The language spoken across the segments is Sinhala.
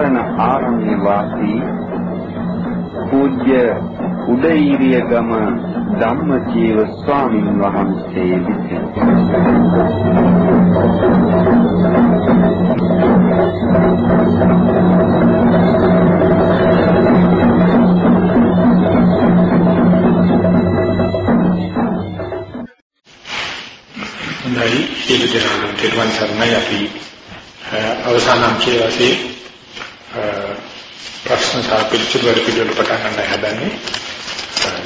නිස්තරණ ආරණ්‍ය වාසී පූජ්‍ය උදේීරිය ගම ධම්මජීව ස්වාමින් වහන්සේ විසින්. හොඳයි. ඒ විදිහට තෙරුවන් සරණයි. අපි අවසාන අංකයේ වශයෙන් ප්‍රශ්න සහ පිළිතුරු වල පිළිවෙල පටන් ගන්න හදන්නේ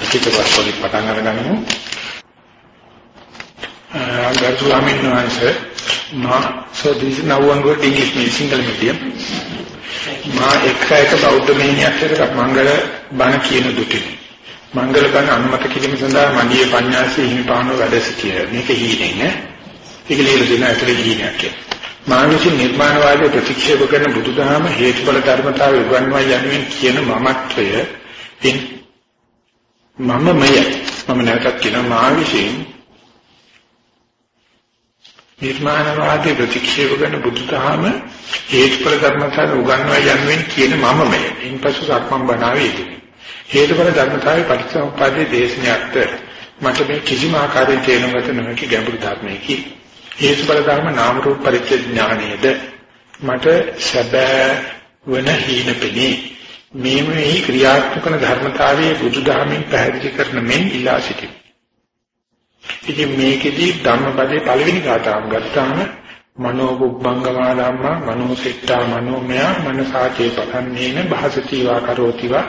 ලිඛිත වශයෙන් පටන් අරගනිමු. ගරු ස්වාමීන් වහන්සේ මා so this is now one word English mean single medium. මා එක එක බෞද්ධ මෙහෙණියක් එක්ක මංගල බණ කියන දුටින් මංගල බණ අනුමත කිරීම සඳහා මණ්ඩියේ පඤ්ඤාසී හිමිපාණෝ වැඩ සිටිය මේක හීනේ නේ. ඒක ලියලා දෙන ඇතුලේ හීනයක් කියලා. මානසික නිර්මාණවාදයේ ප්‍රතික්ෂේප කරන බුදුදහම හේතුඵල ධර්මතාවය උගන්වයි යනුවෙන් කියන මමත්වය ඉන් මමමය. මම නැවතත් කියන මා විශ්ින් නිර්මාණවාදයේ ප්‍රතික්ෂේප කරන බුදුදහම හේතුඵල ධර්මතාවය උගන්වයි යනුවෙන් කියන මමමය. ඉන්පසු සක්මන් බණාවේ ඉදිරි හේතුඵල ධර්මතාවයේ පරිසම්පාදයේ දේශනයක්ද? මට මේ කිසිම ආකාරයෙන් තේරුම් ගත නොහැකි ගැඹුරු ධර්මයකි. හේතුඵල ධර්ම නාම රූප පරිච්ඡේඥාණයද මට සැබෑ වන හීනපෙනී මේ මේ ක්‍රියාත්මක වන ධර්මතාවයේ බුදුදහමින් පැහැදිලි කරන මෙන් ඉලා සිටින්. ඉතින් මේකෙදී ධම්මපදයේ පළවෙනි ගාථාව ගත්තාම මනෝ බුබ්බංගමා ධම්මා මනෝ සිට්ඨා මනෝමය මනසාචේ පතන්නේන භාසති වා කරෝති වා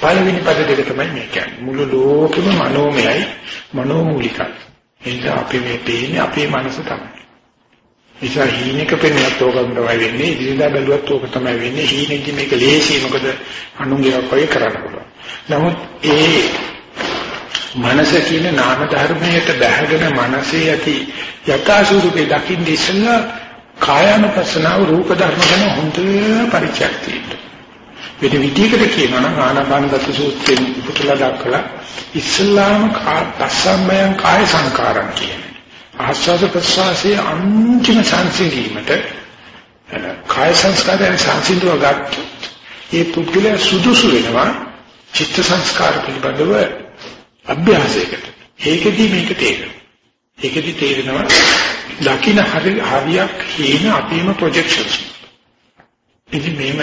පළවෙනි පද දෙක තමයි මේ කියන්නේ. මුළු ලෝකෙම මනෝමයයි මනෝමූලිකයි. එනිසා අපි මේ පේන්නේ අපේ මනස තමයි. නිසා හීනෙක පෙන්නත් ඕකම තමයි වෙන්නේ. ඉදිරියදා බැලුවත් ඕක තමයි වෙන්නේ. හීනෙන්දි මේක ලේසි මොකද අනුන්ගේ වගේ කරන්න පුළුවන්. නමුත් ඒ මනස කියන නාම ධර්මයට බැහැගෙන මනසේ ඇති යථා ස්වરૂපේ දකින්න ඉස්සෙල්ලා කායानुපස්සනාව රූප ධර්ම ගැන හොඳ පරිචයක් තියෙනවා. වෙන විදිහකට කියනවා නම් ආනාපානගත සූත්‍රයෙන් පුතුලා දක්වලා ඉස්ලාම පස්සම්මයන් කාය සංකාරම් කියන්නේ. ආස්වාද ප්‍රසවාසයේ අන්තිම සංසිඳීමට කාය සංස්කාරයන් සංසිඳව ගන්න ඒ පුද්ගලයා සුදුසු වෙනවා චිත්ත සංස්කාර පිළිබඳව අභ්‍යාසයකට. ඒකෙදි මේක තේරෙනවා. ඒකෙදි තේරෙනවා දකින්න හරි හරියක් හේන අපේම ප්‍රොජෙක්ෂන්ස්. ඉතින් මේම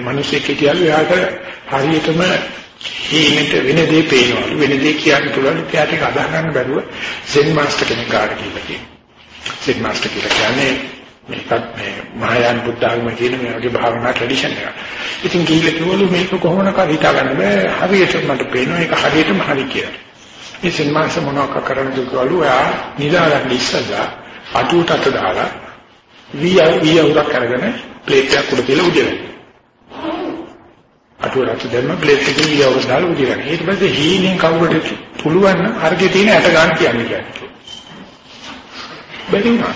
මිනිස්සෙක් කියලාලු එයාට හරියටම හීනෙට වෙන දේ පේනවලු වෙන දේ කියන්න පුළුවන් එයාට ඒක අදාහ ගන්න බැරුව සෙන් මාස්ටර් කෙනෙක් ගාඩ කියලා කියනවා සෙන් මාස්ටර් කියලා කියන්නේ මේකත් මේ මහායාන බුද්ධ ආගම කියන මේ වගේ භාවනා ට්‍රැඩිෂන් එක. ඉතින් කීලේ කිව්වලු මේක කොහොමද හිතා ගන්න බෑ හරියට මට පේනවා ඒක හරියටම හරි කියලා. මේ සෙන් මාස්ටර් මොනවක කරන්නද කිව්වලු එයා නිදාගන්න ඉස්සලා අටුවට අත දාලා වී වී උරක් අරගෙන ප්ලේට් එකක් උඩ තියලා උදේවැ. අටුවරට දැම්ම ප්ලේට් එකේ ඊයවර දාලා උදිරන. ඊට පස්සේ හීනෙන් කවුරුට පුළුවන් නම් අරගේ තියෙන ඇට ගන්න කියන්නේ කියන්නේ. බැරි වුණා.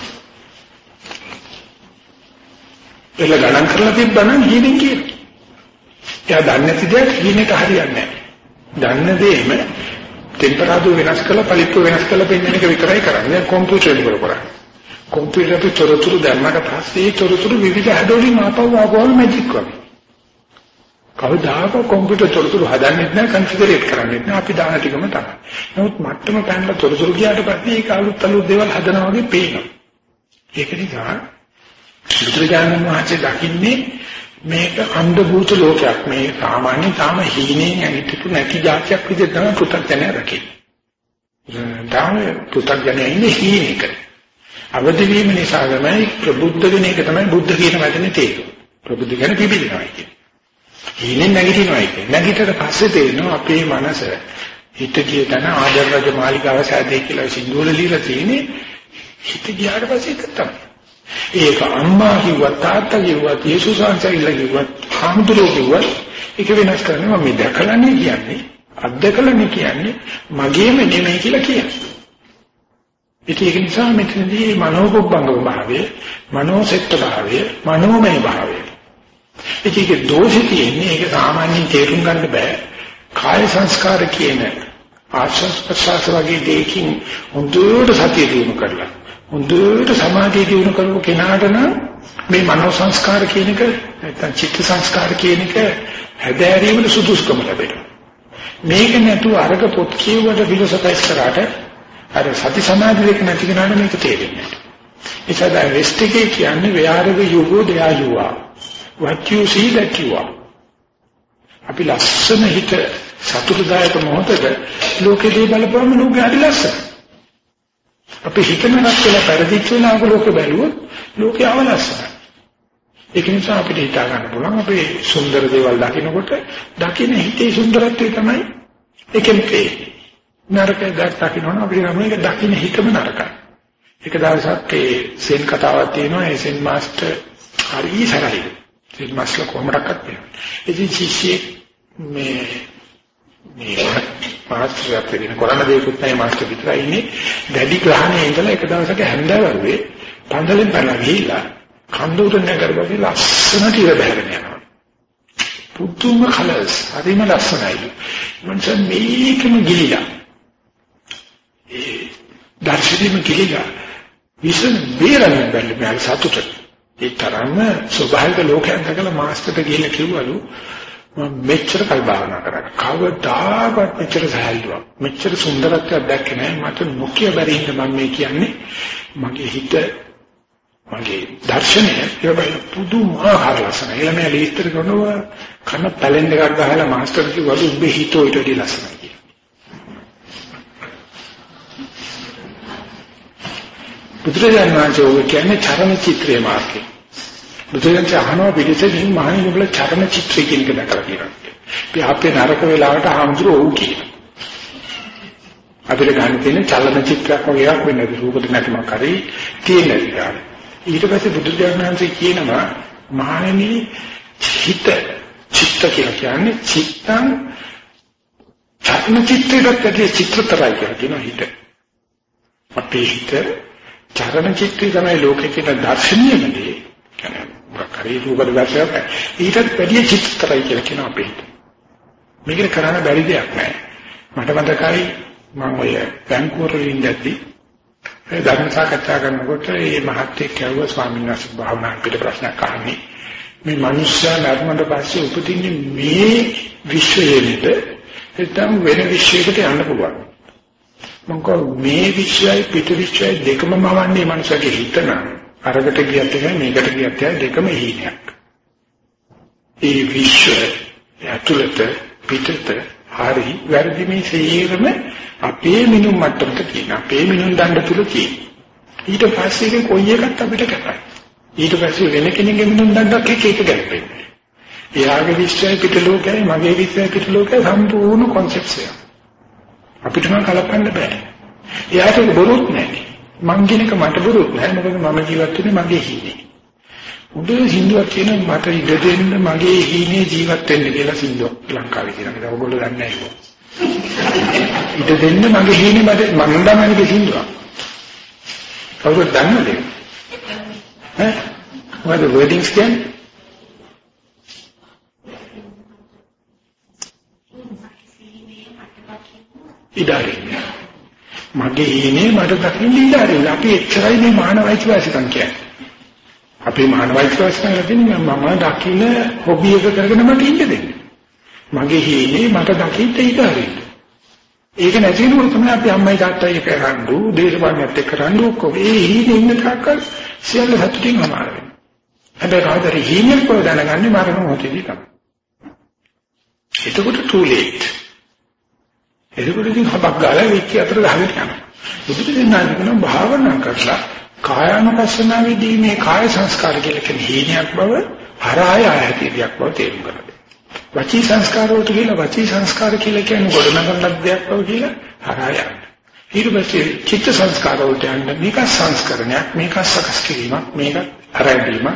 එළ ගණන් කරලා තිබ්බනම් හීනෙන් කියනවා. එයා දන්නේ නැති දෙයක් හීනෙට හරියන්නේ නැහැ. දන්න දෙයම ටෙම්පරාදුර වෙනස් කරලා පලිප්පු වෙනස් කරලා පෙන්වන එක විතරයි කරන්නේ. කම්පියුටර් වල කරන්නේ. කම්පියුටර් අපේ තොරතුරු දැම්මට පස්සේ තොරතුරු විවිධ හැඩවලින් ආපහු ආපහු මැජික් වගේ. කවදාක කම්පියුටර් තොරතුරු හදන්නෙත් නැහැ කන්ෆිගරේට් කරන්නෙත් නැහැ අපි දාන ටිකම තමයි. නමුත් මට්ටම පැනලා තොරතුරු ගියාට පස්සේ ඒක අලුත් අලුත් දේවල් හදනවා වගේ පේනවා. ඒක නිසා බුදුරජාණන් වහන්සේ දකින්නේ මේක අන්ධ භූත ලෝකයක්. මේ සාමාන්‍ය තාම හීනෙන් ඇවිත්තු නැති જાතියක් විදිහට තමයි පුතග්ජනය රකින්නේ. දාම පුතග්ජනය ඉන්නේ හීනෙක. අවදි වීම නිසා තමයි ප්‍රබුද්ධ වෙන එක තමයි බුද්ධ කියන වචනේ තේරුම. ප්‍රබුද්ධ කියන පිළිබිනවා කියන්නේ. හීනෙන් නැගිටිනවා කියන්නේ. නැගිටට පස්සේ තේරෙනවා අපේ මනස හිත කිය තන ආදර රජ මාලිකාව සෑදේ කියලා සින්දුවල ලියලා තියෙන්නේ හිත ගියාට පස්සේ ඒක තමයි. ඒක අම්මා කිව්වත් තාත්තා කිව්වත් යේසුස් වහන්සේලා කිව්වත් හාමුදුරුවෝ කිව්වත් ඒක වෙනස් කරන්නේ මම දැකලානේ කියන්නේ අත්දකලානේ කියන්නේ මගේම නෙමෙයි කියලා කියන්නේ. ඒක නිසා මෙතනදී මනෝපොබ්බංගම භාවය, මනෝසෙට්ට භාවය, මනෝමය භාවය. ඒකේ දෝෂෙ තියෙන්නේ ඒක සාමාන්‍යයෙන් තේරුම් ගන්න බෑ. කාය සංස්කාර කියන ආශ්වාස ප්‍රශ්වාස වගේ දෙයකින් හොඳට සතිය දිනු කරලා හොඳට සමාධිය දිනු කරපු කෙනාට නම් මේ මනෝ සංස්කාර කියන එක නැත්නම් චිත්ත සංස්කාර කියන එක හැදෑරීමේ සුදුසුකම ලැබෙනවා. මේක නැතුව අරක පොත් කියවට ෆිලොසොෆයිස් කරාට අර සති සමාධි දෙක නැති කෙනාට මේක තේරෙන්නේ නැහැ. ඒ සදා වෙස්ට් එකේ කියන්නේ wherever you go there you are. What you see that you are. අපි ලස්සන හිත සතුටුදායක මොහොතක ලෝකෙදී බලපුවම ලෝකෙ හරි ලස්සනයි. අපි හිතනක් කියලා පරිදිච්ච වෙනාක ලෝකෙ බැලුවොත් ලෝකෙ අවලස්සනයි. ඒක නිසා අපිට හිතා ගන්න පුළුවන් අපේ සුන්දර දේවල් දකිනකොට දකින හිතේ සුන්දරත්වය තමයි එකෙන් පේන්නේ. නරක දෙයක් දකින්න අපිට නම් මේක දකින්න හිතම නරකයි. එක දවසක් ඒ සෙන් කතාවක් තියෙනවා ඒ සෙන් මාස්ටර් හරි සරයි. සෙන් මාස්ටර් කොහොමඩක්වත් වෙනවා. ඉතින් ශිෂ්‍යෙක් මේ මේ මාස්ටර් අපිට කරන්න දෙයක්වත් නැහැ මාස්ටර් විතරයි ඉන්නේ. දැඩි ග්‍රහණයේ ඉඳලා එක දවසක හැන්දෑවරුවේ පන්දලෙන් පැනලා ගිහිල්ලා කන්දෝට නැගරපස්සේ ලස්සනට ඉර බහැරගෙන යනවා. පුදුම කලර්ස් හරිම ලස්සනයි. මන්ට මේකම ගිලිලා ඒ දර්ශනීය කිලිලා විශ්ව බේරන්න බැරි මේ සතුට. ඒ තරම්ම ස්වභාවික ලෝකයන් දැකලා මාස්ටර්ට ගිහිල්ලා කිව්වලු මම මෙච්චර කල් භාවනා කරා. කවදාවත් මෙච්චර සහැල්ලුවක් මෙච්චර සුන්දරත්වයක් දැක්කේ නැහැ. මට නොකිය බැරි ඉන්න මම මේ කියන්නේ මගේ හිත මගේ දර්ශනය ඒබයි පුදුමාකාර ලස්සනයි. ඊළඟ ලීස්තර කරනවා කන පැලෙන් එකක් ගහලා මාස්ටර් කිව්වලු උඹේ හිතෝ ඊට වඩා ලස්සනයි. බුදුරජාණන් වහන්සේ ඔය කියන්නේ චරණ චිත්‍රයේ මාර්ගය. බුදුරජාණන් අහනවා පිළිසෙකින් මහණෙනි ඔබලා චරණ චිත්‍රය කියන එක දැකලා තියෙනවා. අපි අපේ නරක වෙලාවට හාමුදුරුවෝ ඔව් කියනවා. අපිට ගන්න තියෙන චලන චිත්‍රයක් වගේ එකක් වෙන්නේ රූපද නැතිම කරේ තියෙන විදිහට. ඊට පස්සේ බුදුරජාණන් වහන්සේ කියනවා මහණෙනි චිත්ත චිත්ත කියලා කියන්නේ චිත්තං චරණ චිත්‍රයකට චිත්‍රතරයි කියලා කියනවා හිත. අපේ හිත චරණ චිත්‍රය තමයි ලෝකේ තියෙන දර්ශනීයම දේ. කියන්නේ මොකක්hari රූපද දර්ශනයක්. ඊටත් වැඩිය චිත්‍රයි කියලා කියන අපේ. මේක කරන්න බැරි දෙයක් නෑ. මට මතකයි මම ඔය බැංකුවර ඉඳද්දී ඒ ධර්ම සාකච්ඡා කරනකොට මේ මහත්තයෙක් කියුවා ස්වාමීන් වහන්සේ භාවනා පිට ප්‍රශ්නයක් අහන්නේ. මේ මිනිස්සයා මරණයට පස්සේ උපදින්නේ මේ විශ්වයේද නැත්නම් වෙන විශ්වයකට යන්න පුළුවන්. මොකද මේ විශ්වයයි පිට විශ්වයයි දෙකම මවන්නේ මනුස්සගේ හිතන අරකට ගියත් එකයි මේකට ගියත් එකයි දෙකම හීනයක්. ඒ විශ්ව ඇතුළත පිටත හරි වැරදි මේ සියරම අපේ මිනුම් මට්ටමක තියෙන අපේ මිනුම් දණ්ඩ තුල තියෙන. ඊට පස්සේ ඒක කොයි එකක් අපිට කැපයි. ඊට පස්සේ වෙන කෙනෙක්ගේ මිනුම් දණ්ඩක් එක එක ගැලපෙන්නේ. එයාගේ විශ්වය පිට ලෝකයයි මගේ විශ්වය පිට ලෝකයයි සම්පූර්ණ කොන්සෙප්ට් එකක්. අපිට නම් කලපන්න බෑ. එයාට බොරුත් නැහැ. මං කියන එක මට බොරුත් නැහැ. මොකද මම ජීවත් වෙන්නේ මගේ හීනේ. උදේ සින්දුවක් කියන මට ඉඩ දෙන්න මගේ හීනේ ජීවත් වෙන්න කියලා සින්දුවක් ලංකාවේ කියනවා. ඒක ඔයගොල්ලෝ දන්නේ නැහැ ඒක. ඉඩ දෙන්න මගේ හීනේ මට මම දන්නන්නේ සින්දුවක්. කවුරුද දන්නද? ඈ? මොකද වර්ඩින්ග්ස් කියන්නේ? ඉඩාරින්න. මගේ ඊනේ මට දකින්න ඉඩාරින්න. අපි එච්චරයි මේ මානවයිකවාසිකම් කියන්නේ. අපේ මානවයිකවාසිකම් කියන්නේ මම දකින්න හොබි එක කරගෙන මට ඉන්න දෙන්න. මගේ ඊනේ මට දකින්න ඉඩාරින්න. ඒක නැතිනොත් තමයි අපි අම්මයි තාත්තයි එක රණ්ඩු, දේශපාලනයත් එක්ක රණ්ඩු ඔක්කොම. ඒ ඊනේ ඉන්න තාක්කල් සියල්ල සතුටින් අමාරු වෙනවා. හැබැයි කවදාද ඊනේ කොහොමද දැනගන්නේ මරණ මොහොතේදී තමයි. එතකොට too late. එතකොට ඉතින් හබක් ගාලා වෙච්ච අතර ගහගෙන යනවා. බුදුරජාණන් කියන භාවනා කරලා කායानुපස්සනාවේදී මේ කාය සංස්කාර කියලා කියන හේනයක් බව හරාය ආයතියක් බව තේරුම් ගන්න. වචී සංස්කාර වලට කියලා වචී සංස්කාර කියලා කියන්නේ ගොඩනගන දෙයක් බව කියලා හරාය. ඊට පස්සේ චිත්ත සංස්කාර වලට යන්න මේක සංස්කරණයක් මේක සකස් කිරීමක් මේක ආරම්භීමක්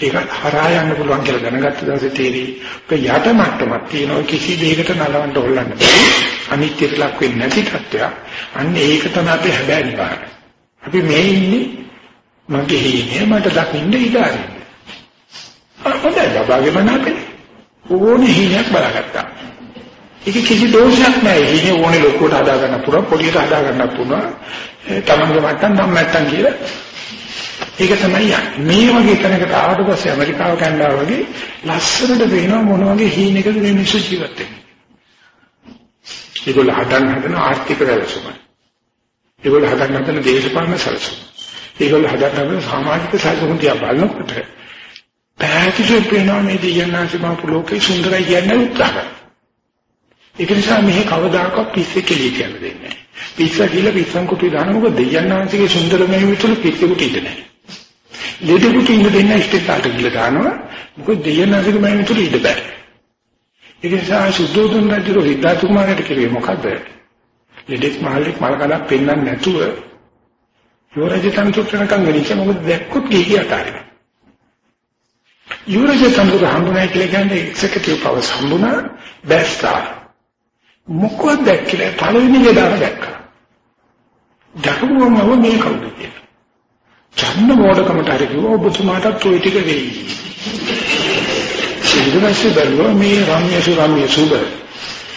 ඒක හරහා යන්න පුළුවන් කියලා දැනගත්ත දවසේ තේරෙයි. ඔක යට මට්ටමක් තියෙනවා. කිසි දෙයකට නලවන්න හොල්ලන්න බැහැ අනිත්‍යයට ලක් වෙන්නේ නැති තත්ත්වයක්. අන්න ඒක තමයි අපි හැබෑ නිවාරණ අපි මේ ඉන්නේ මගේ හේනේ මට දකින්න ඉඩාරින්න. හොඳයි. බබාගේ මනාපේ. ඕනේ හේනයක් බලාගත්තා. ඒක කිසි දෝෂයක් නැහැ. ඉන්නේ ඕනේ ලොකුවට හදා ගන්න පුළුවන්, පොඩියට හදා ගන්න පුළුවන්. තමන්ගේ මට්ටම් නම් නැත්තම් කියලා. ඒක තමයි යන්නේ. මේ වගේ තැනකට ආවට පස්සේ ඇමරිකාව කැනඩාව වගේ ලස්සනට වෙනවා මොන වගේ හීනකද මේ මිනිස්සු ජීවත් වෙන්නේ. ඒගොල්ලෝ හදන්න හදන ආර්ථික සැලසුම. ඒගොල්ලෝ හදන්න හදන දේශපාලන සැලසුම. ඒගොල්ලෝ හදන්න හදන සමාජික සැලසුම් දිහා බලනකොට පැහැදිලිව පේනවා මේ දෙයන්නාසි මහ ලෝකේ සුන්දරයි කියන්නේ උත්සාහ කරනවා. ඒක නිසා මෙහි කවදාකවත් පිස්සෙ කෙලිය කියන්න දෙන්නේ නැහැ. පිස්ස කියලා පිස්සන් කුටි දාන මොකද දෙයන්නාන්සේගේ සුන්දර මෙහෙවිතුළු පිස්සෙකුට ඉඳ නැහැ. ලෙඩෙකුට ඉඳ දෙන්න ඉස්තෙතාට කියලා දානවා. මොකද දෙයන්නාන්සේගේ මෙහෙවිතුළු ඉඳ බෑ. ඒක නිසා සුද්ධෝදන රජු හිතාතු කුමාරට කිව්වේ මොකද? ලෙඩෙක් මහල්ලෙක් මල කලක් පෙන්වන්න නැතුව යෝරජ තන්තුත්‍රණකම් ගනිච්ච මොකද දැක්කොත් ගිහි අතාරිනවා. යෝරජ තන්තුර හම්බුනා කියලා කියන්නේ එක්සෙකියුටිව් පවර්ස් හම්බුනා බැස්සා මොකක්ද දැක්කේ පළවෙනි වෙලාව දැක්කා. දකුණුවම මේ කවුද කියලා. චන්න මොඩකමට හරි කිව්වා ඔබතුමාටත් ඔය ටික වෙයි. ඊටපස්සේ බැලුවා මේ රම්‍ය සුරම්‍ය සුබ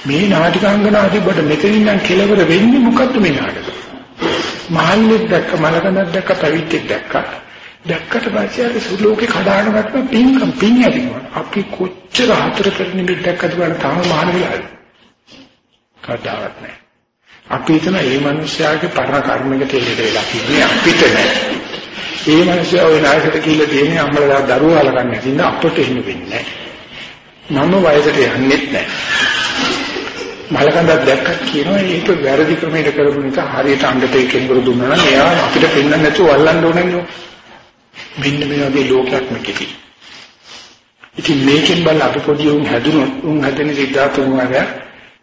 මේ නාටිකාංගනාදී බඩ මෙතනින් නම් කෙලවර වෙන්නේ මොකද්ද මේ නාටක? මහල්ලෙක් දැක්ක මලකඳක් දැක්ක පැවිද්දෙක් දැක්ක දැක්කට පස්සේ අර සුලෝකේ කඩාන ගත්ත පින්කම් පින් ඇතිවෙනවා. අපි කොච්චර හතර පෙර නිමිති දැක්කද බලන්න තාම මහාන වෙලාද? කවදාවත් නැහැ. අපි හිතන මේ මිනිස්යාගේ පරණ කර්මයකට එල්ලෙට වෙලා ඉන්නේ අපිට නෑ. මේ මිනිස්යා ওই නායකට කියලා තියෙන්නේ අම්මලා දරුවෝ අලගන්න නැතිනම් අපට එහෙම වෙන්නේ නෑ. මම වයසට යන්නෙත් නෑ. මලකඳක් දැක්කත් කියනවා ඒක වැරදි ක්‍රමයකට කරපු නිසා හරියට අඬට කෙනෙකුට දුන්නා නම් එයා අපිට පෙන්වන්න නැතුව අල්ලන්න ඕනේ නේ. මෙන්න මේ වගේ ලෝකයක් මේකේ. ඉතින් මේකෙන් බල අපි පොඩි උන් හැදුනොත් උන් හැදෙන සිද්ධාර්ථ කුමාරයා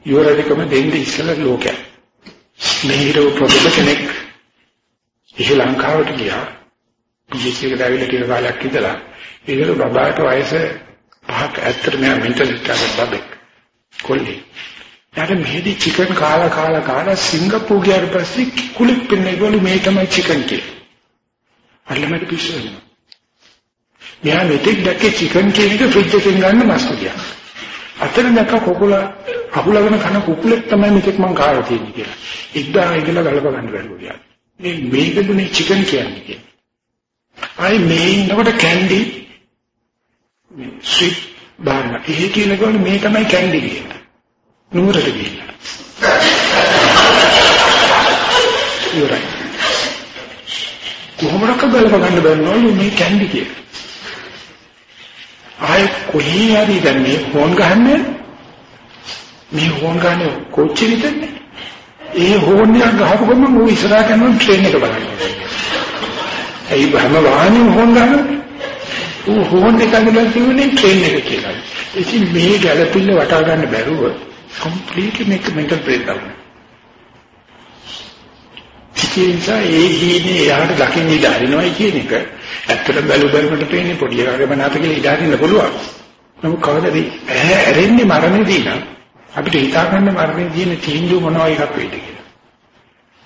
යෝරදිකම දෙන්නේ ඉස්සෙල්ලා ලෝකයක්. මේ හිටව ප්‍රොෆෙසර් කෙනෙක් ශ්‍රී ලංකාවට ගියා. PhD එකට ඇවිල්ලා ටික කාලයක් ඉඳලා ඒකල බබාට වයස පහක් ඇත්තට මෙයා මෙන්ටල් ස්ටාර්ට් බබෙක්. කොල්ලේ. ඊට මෙහෙදි චිකන් කාලා කාලා කාලා සිංගප්පූර් ගියාට පස්සේ කුලික් පින්නේගොල්ලු මේ තමයි චිකන් කියන්නේ. අල්ලමඩ පිස්සු වෙනවා. මෙයා මෙතෙක් දැක්කේ චිකන් කියන එක ෆ්‍රිජ් එකෙන් ගන්න මස්තු කියලා. අතන දැක්ක කොකුල අහුලගෙන කන කුකුලෙක් තමයි මෙතෙක් මං කාලා තියෙන්නේ කියලා. එක්දා ඉඳලා ගලප ගන්න බැරුව ගියා. මේ මේකදුනේ චිකන් කියන්නේ කියලා. ආයි මේ ඉන්නකොට කැන්ඩි මේ ස්විප් බාන එහෙ කියනකොට මේ තමයි කැන්ඩි කියන්නේ. නුවරට ගිහිල්ලා. ඉවරයි. කොහොමද ගලප ගන්න බැන්නවලු මේ කැන්ඩි කියලා. ආයෙ කොහේ හරි දැන් මේ ෆෝන් ගහන්නේ මේ හෝන් ගන්න කොච්චර විතරනේ. ඒ හෝන් එක ගහපු ගමන් ඌ ඉස්සරහට යනවා ට්‍රේන් එක බලන්න. ඒ බහම වාහනේ හෝන් ගන්න. ඌ හෝන් එක අඳලා කියන්නේ ට්‍රේන් එක කියලා. ඉතින් මේ ගැළපිල්ල වටා ගන්න බැරුව කම්ප්ලීට්ලි මේක මෙන්ටල් බ්‍රේක් ඩවුන්. ඉතින්සා ඒ හීනේ යාට දකින්න ඉඩ හරිනවයි කියන එක ඇත්තට බැලු බැලමට පේන්නේ පොඩි එකගේ මනාත කියලා ඉඩ හරින්න පුළුවන්. නමුත් කවදාද ඇහැ ඇරෙන්නේ මරණයදී නම් අපිට හිතා ගන්න මරණය තියෙන තීන්දුව මොනවා එකක් වෙයිද කියලා.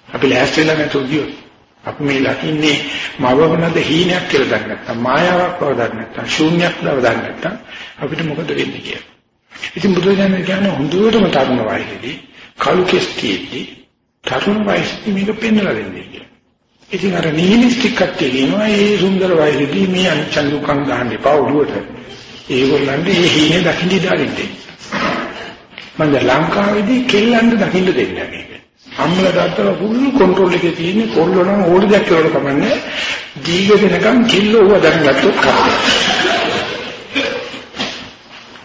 අපි ලෑස්ති වෙලා නැතුව ගියොත් අපි මේ ලකින්නේ මවවනද හීනයක් කියලා දන්නේ නැත්නම් මායාවක් බව දන්නේ නැත්නම් ශූන්‍යයක් බව දන්නේ නැත්නම් අපිට මොකද වෙන්නේ කියලා. ඉතින් බුදුරජාණන් කියන්නේ හොඳටම තරුණ වයසේදී කලු කෙස්ටිෙද්දී තරුණ වයසේදී මේක පෙන්වලා දෙන්නේ කියලා. ඉතින් අර නිහිලිස්ටික් කට්ටිය කියනවා මේ සුන්දර වයසේදී මේ අනිච්ච දුක්ඛං ගන්න එපා උඩුවට. ඒගොල්ලන්ට මේ හීනේ දකින්න ඉඩාරින්නේ. මම ලංකාවේදී කෙල්ලන්ට දකින්න දෙන්නේ නැහැ. අම්මලා තාත්තලා ෆුල් කන්ට්‍රෝල් එකේ තියෙන්නේ කොල්ලෝ නම් ඕඩි දැක් කියලා කමන්නේ. දීග දෙනකම් කිල්ල ඕව දැනගත්තොත් කරා.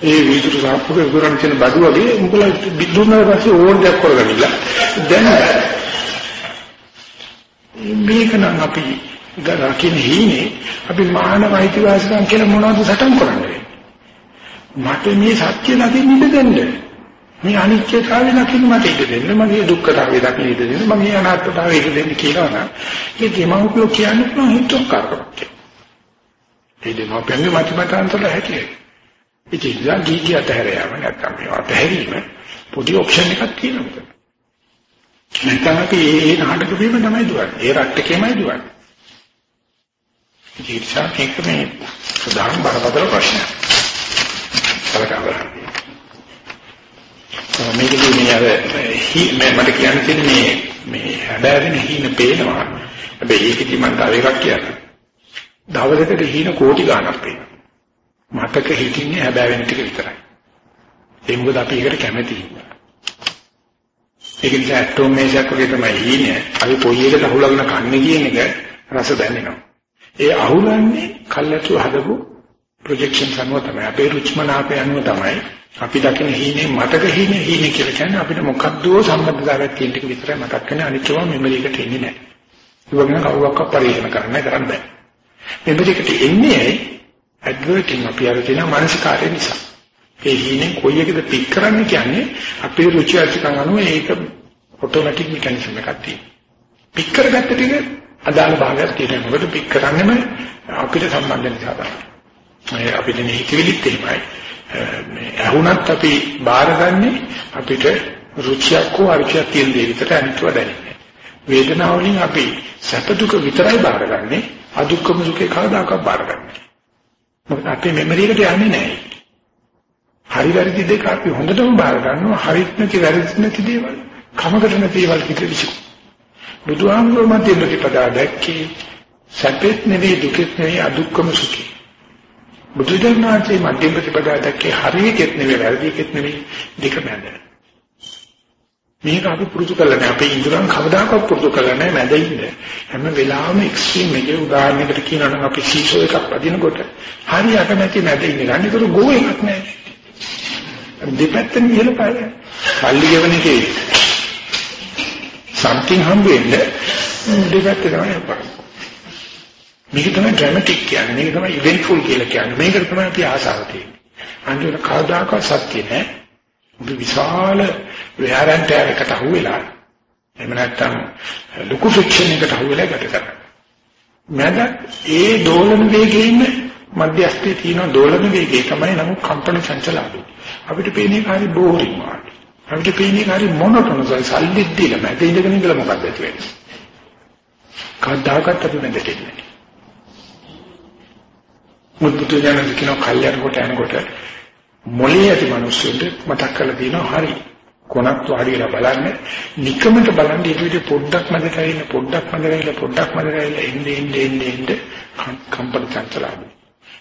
ඒ විදුරු සාප්පුවේ උගරන් කියන බඩු වගේ මුගල බිද්දුනාට පස්සේ ඕඩි දැක් කරගනිලා. දැන් මේක නම් අපි ගරකින් හීනේ අපි මානව අයිතිවාසිකම් කියලා මොනවද සටන් කරන්නේ? මට මේ සත්‍ය නැති නිද දෙන්නේ. මේ අනිත්‍යතාවය දකින්න මට ඉඩ දෙන්න. මගේ දුක්ඛතාවය දකින්න ඉඩ දෙන්න. මගේ අනාත්මතාවය ඉඩ දෙන්න කියලා නම් ඒ දෙමව්පියෝ කියන්නේ මොන හිතක් කරකවක් ඒ දෙමව්පියන්ගේ මතමතාන්තර හැටියි ඉතින් ඉතින් ගීගී අතහැරියාම නැත්තම් මේ අතහැරීම පොඩි ඔප්ෂන් එකක් තියෙනවා. නැත්නම් අපි ඒ නාටක වීම තමයි දුවන්නේ. ඒ රට්ටකේමයි දුවන්නේ. ඉතින් ඒක මේ සදාම් බරපතල ප්‍රශ්නයක්. කලකම් කරන්නේ. මේකදී මේ අර මේ මට කියන්න තියෙන මේ මේ හැබෑවෙන හීන පේනවා. හැබැයි ඒකෙදි මම තව එකක් කියන්නම්. දවසකට හීන කෝටි ගණක් පේනවා. මතක හිටින්නේ හැබෑවෙන ටික විතරයි. ඒ මොකද අපි ඒකට කැමති හින්දා. ඒක නිසා ඇටෝම් මේසයක් වගේ තමයි හීනේ. අපි පොයි එකට අහුලගෙන කන්නේ කියන එක රස දැනෙනවා. ඒ අහුලන්නේ කල්ලාතු හදපු ප්‍රොජෙක්ෂන් අනුව තමයි. අපේ රුචිමනාපය අනුව තමයි අපි දකින හීනේ මතක හීනේ හීනේ කියලා කියන්නේ අපිට මොකද්ද සම්බන්ධතාවයක් තියෙන ටික විතරයි මතක් වෙන්නේ අනිත් ඒවා මෙමරි එකට එන්නේ නැහැ. ඒ වගේම කවුරක්වත් පරිශන කරන්න කරන්න බෑ. මෙමරි එකට එන්නේ ඇඩ්වර්ටින් අපි අර තියෙන මානසික කාර්ය නිසා. ඒ හීනේ කොයි එකද පික් කරන්න කියන්නේ අපේ රුචි අරුචිකම් අනුව ඒක ඔටෝමැටික් මෙකැනිසම් එකක් තියෙනවා. පික් කරගත්ත ටික අදාළ භාගයක් තියෙනවා. මොකද පික් කරන්නේම අපිට සම්බන්ධ නිසා තමයි. අපිට හිතවිලිත් එහෙමයි. මේ ඇහුණත් අපි බාරගන්නේ අපිට රුචියක් හෝ අරුචියක් තියෙන දේ විතර අනිත්ව දැනෙන්නේ. වේදනාව වලින් අපි සැප දුක විතරයි බාරගන්නේ අදුක්කම සුඛේ කවදාකවත් බාරගන්නේ. මොකද අපේ මෙමරි එකට යන්නේ නැහැ. හරි වැරදි දෙක අපි හොඳටම බාර ගන්නවා හරිත් නැති වැරදිත් නැති දේවල් කමකට නැති දේවල් කියලා විසු. බුදුහාමුදුරුවෝ මැද ප්‍රතිපදා දැක්කේ සැපෙත් නෙවෙයි දුකෙත් නෙවෙයි අදුක්කම සුඛේ. බුදුදහමේ මධ්‍යම ප්‍රතිපදා දැක්කේ හරියකෙත් නෙවෙයි වැරදිකෙත් නෙවෙයි දෙක මැද. මේක අපි පුරුදු කරලා නැහැ. අපේ ඉන්ද්‍රයන් කවදාකවත් පුරුදු කරලා නැහැ මැද ඉන්න. හැම වෙලාවෙම එක්ස්ට්‍රීම් එකේ උදාහරණයකට කියනවා නම් අපි සීසෝ එකක් වදිනකොට හරි අකමැති මැද ඉන්න. ගන්නකොට ගෝ එකක් නැහැ. දෙපැත්තෙන් ඉහළ පාරයි. පල්ලි ගෙවන එකේ something හම්බ වෙන්නේ දෙපැත්තේ තමයි අපරාධ. මේක තමයි ඩ්‍රැමැටික් කියන්නේ. මේක තමයි ඉවෙන්ට්ෆුල් කියලා කියන්නේ. මේකට තමයි අපි ආසාව තියෙන්නේ. අන්තිමට කවදාකවත් සත්‍ය නෑ. ඔබ විශාල ව්‍යාරන්ටර් එකට අහුවෙලා එහෙම නැත්නම් ලොකු ෆ්‍රික්ෂන් එකට අහුවෙලා ගත කරනවා. මැද ඒ දෝලන වේගයේ ඉන්න මධ්‍යස්ථයේ තියෙන දෝලන වේගය තමයි නමුත් කම්පන චංචල අඩු. අපිට පේන්නේ කාරි බෝරින් වගේ. අපිට පේන්නේ කාරි මොනොටොනස් සල්ලි දීලා මැද ඉඳගෙන ඉඳලා මොකක්ද වෙන්නේ? කවදාකවත් අපි මැදට එන්නේ නැහැ. මුද්දුතු යන කියන කල්යන කොට යනකොට මොළේ ඇති මිනිස්සුන්ට මතක් කරලා තියෙනවා හරි. කොනක් වාඩිලා බලන්න. නිකමට බලන්න ඊට විදිහ පොඩ්ඩක් මැද කැවිලා පොඩ්ඩක් මැද කැවිලා පොඩ්ඩක් මැද කැවිලා එන්නේ එන්නේ එන්නේ එන්නේ කම්පන චංචලාවි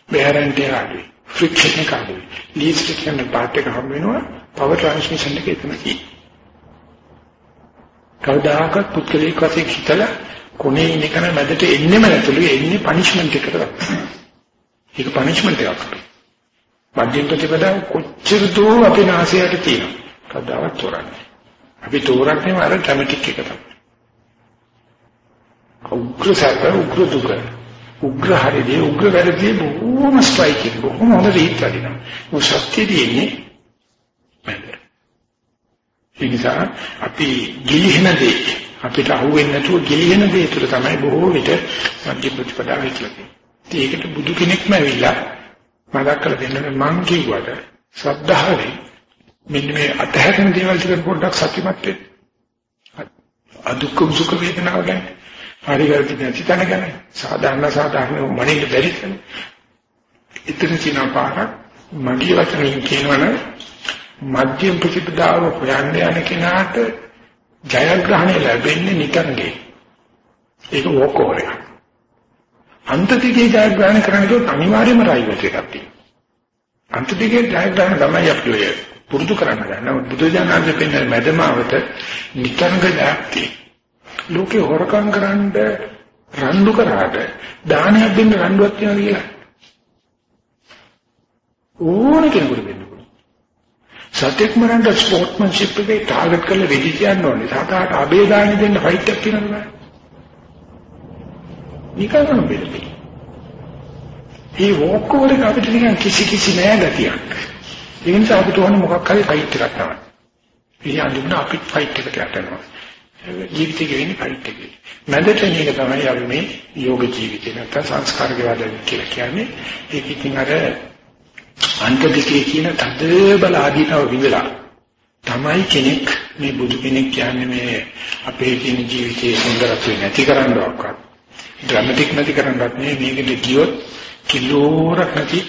බෑරන්ට් එක ආවි ෆ්‍රික්ෂන් එක ආවි ලීස්ට් කියන පාර්ට් එක හම් වෙනවා පවර් ට්‍රාන්ස්මිෂන් එක එතන තියෙයි කවදාකවත් පුත්කලේ වශයෙන් හිතලා කොනේ ඉන්න කෙනා මැදට එන්නෙම නැතුළු එන්නේ පනිෂ්මන්ට් එකකට ඒක පනිෂ්මන්ට් එකක්. මධ්‍යම ප්‍රතිපදාව කොච්චර දෝ අපේ නාසයට තියෙනවා. කවදාවත් තෝරන්නේ. අපි තෝරන්නේ අර ඩ්‍රැමැටික් එක තමයි. උග්‍ර සැප උග්‍ර දුක. උග්‍ර හරිදී උග්‍ර වැරදී බොහොම ස්ට්‍රයිකින් බොහොම හොඳ රීත් වදිනවා. මොකද සත්‍යයේදී මැද. ඒ නිසා අපි ගිලිහෙන දේ අපිට අහුවෙන්නේ නැතුව ගිලිහෙන දේ තුළ තමයි බොහෝ විට මධ්‍ය ප්‍රතිපදාව හිටලා ඒකට බුදු කෙනෙක්ම ඇවිල්ලා මතක් කරලා දෙන්න මං කිව්වට ශ්‍රද්ධාවෙන් මෙන්න මේ අතහැරෙන දේවල් ටික පොඩ්ඩක් සතුටුමත් වෙන්න. අදුක්කම සුඛ වේදනාව ගැන හරි වැරදි නැති තැන ගැන සාධාරණ සාධාරණ මනින්න බැරි තැන. ඉතින් සිනා පාරක් මගේ වචනෙන් කියනවනම් මධ්‍යම ප්‍රතිපදාව හොයන්න යන කෙනාට ජයග්‍රහණය ලැබෙන්නේ නිකන්ගේ. ඒක වෝකෝරේ. අන්තතිකේ ජයග්‍රහණ කරන්න ගියොත් අනිවාර්යයෙන්ම රයිවට් එකක් තියෙනවා. අන්තතිකේ ජයග්‍රහණ තමයි අපි ඔය පුරුදු කරන්න ගන්න. බුදුජානක පෙන්නන මැදමාවත නිතරංග ජාති. ලෝකේ හොරකම් කරන්න රණ්ඩු කරාට දානයක් දෙන්න රණ්ඩුවක් තියනවා කියලා. ඕන කෙනෙකුට දෙන්න පුළුවන්. සත්‍යක් මරන්න ස්පෝර්ට්මන්ෂිප් එකේ ටාගට් කරලා වෙඩි තියන්න ඕනේ. සාතාට අබේ දාන දෙන්න ෆයිට් එකක් තියෙනවා. නිකන් හම්බෙන්නේ. ඒ වෝකෝල අපිට නිකන් කිසි කිසි නෑ ගතියක්. ඒ නිසා අපිට ඕනේ මොකක් හරි ෆයිට් එකක් තමයි. ඉතින් අඳුන අපිත් ෆයිට් එකට යටනවා. ජීවිතේ ගෙවෙන්නේ ෆයිට් එකේ. මැදට මේක තමයි අපි මේ යෝග ජීවිතේ නැත්නම් සංස්කාර ගෙවද කියලා කියන්නේ. ඒක ඉතින් අර අන්ත දෙකේ කියන තද බල ආදීනව විඳලා තමයි කෙනෙක් මේ බුදු කෙනෙක් කියන්නේ මේ අපේ ජීන ජීවිතයේ සුන්දරත්වය නැති කරන්නවක්වත් ඩ්‍රමැටික් නැති කරන්නවත් නෙවෙයි මේකට ගියොත් කිලෝරක් නැති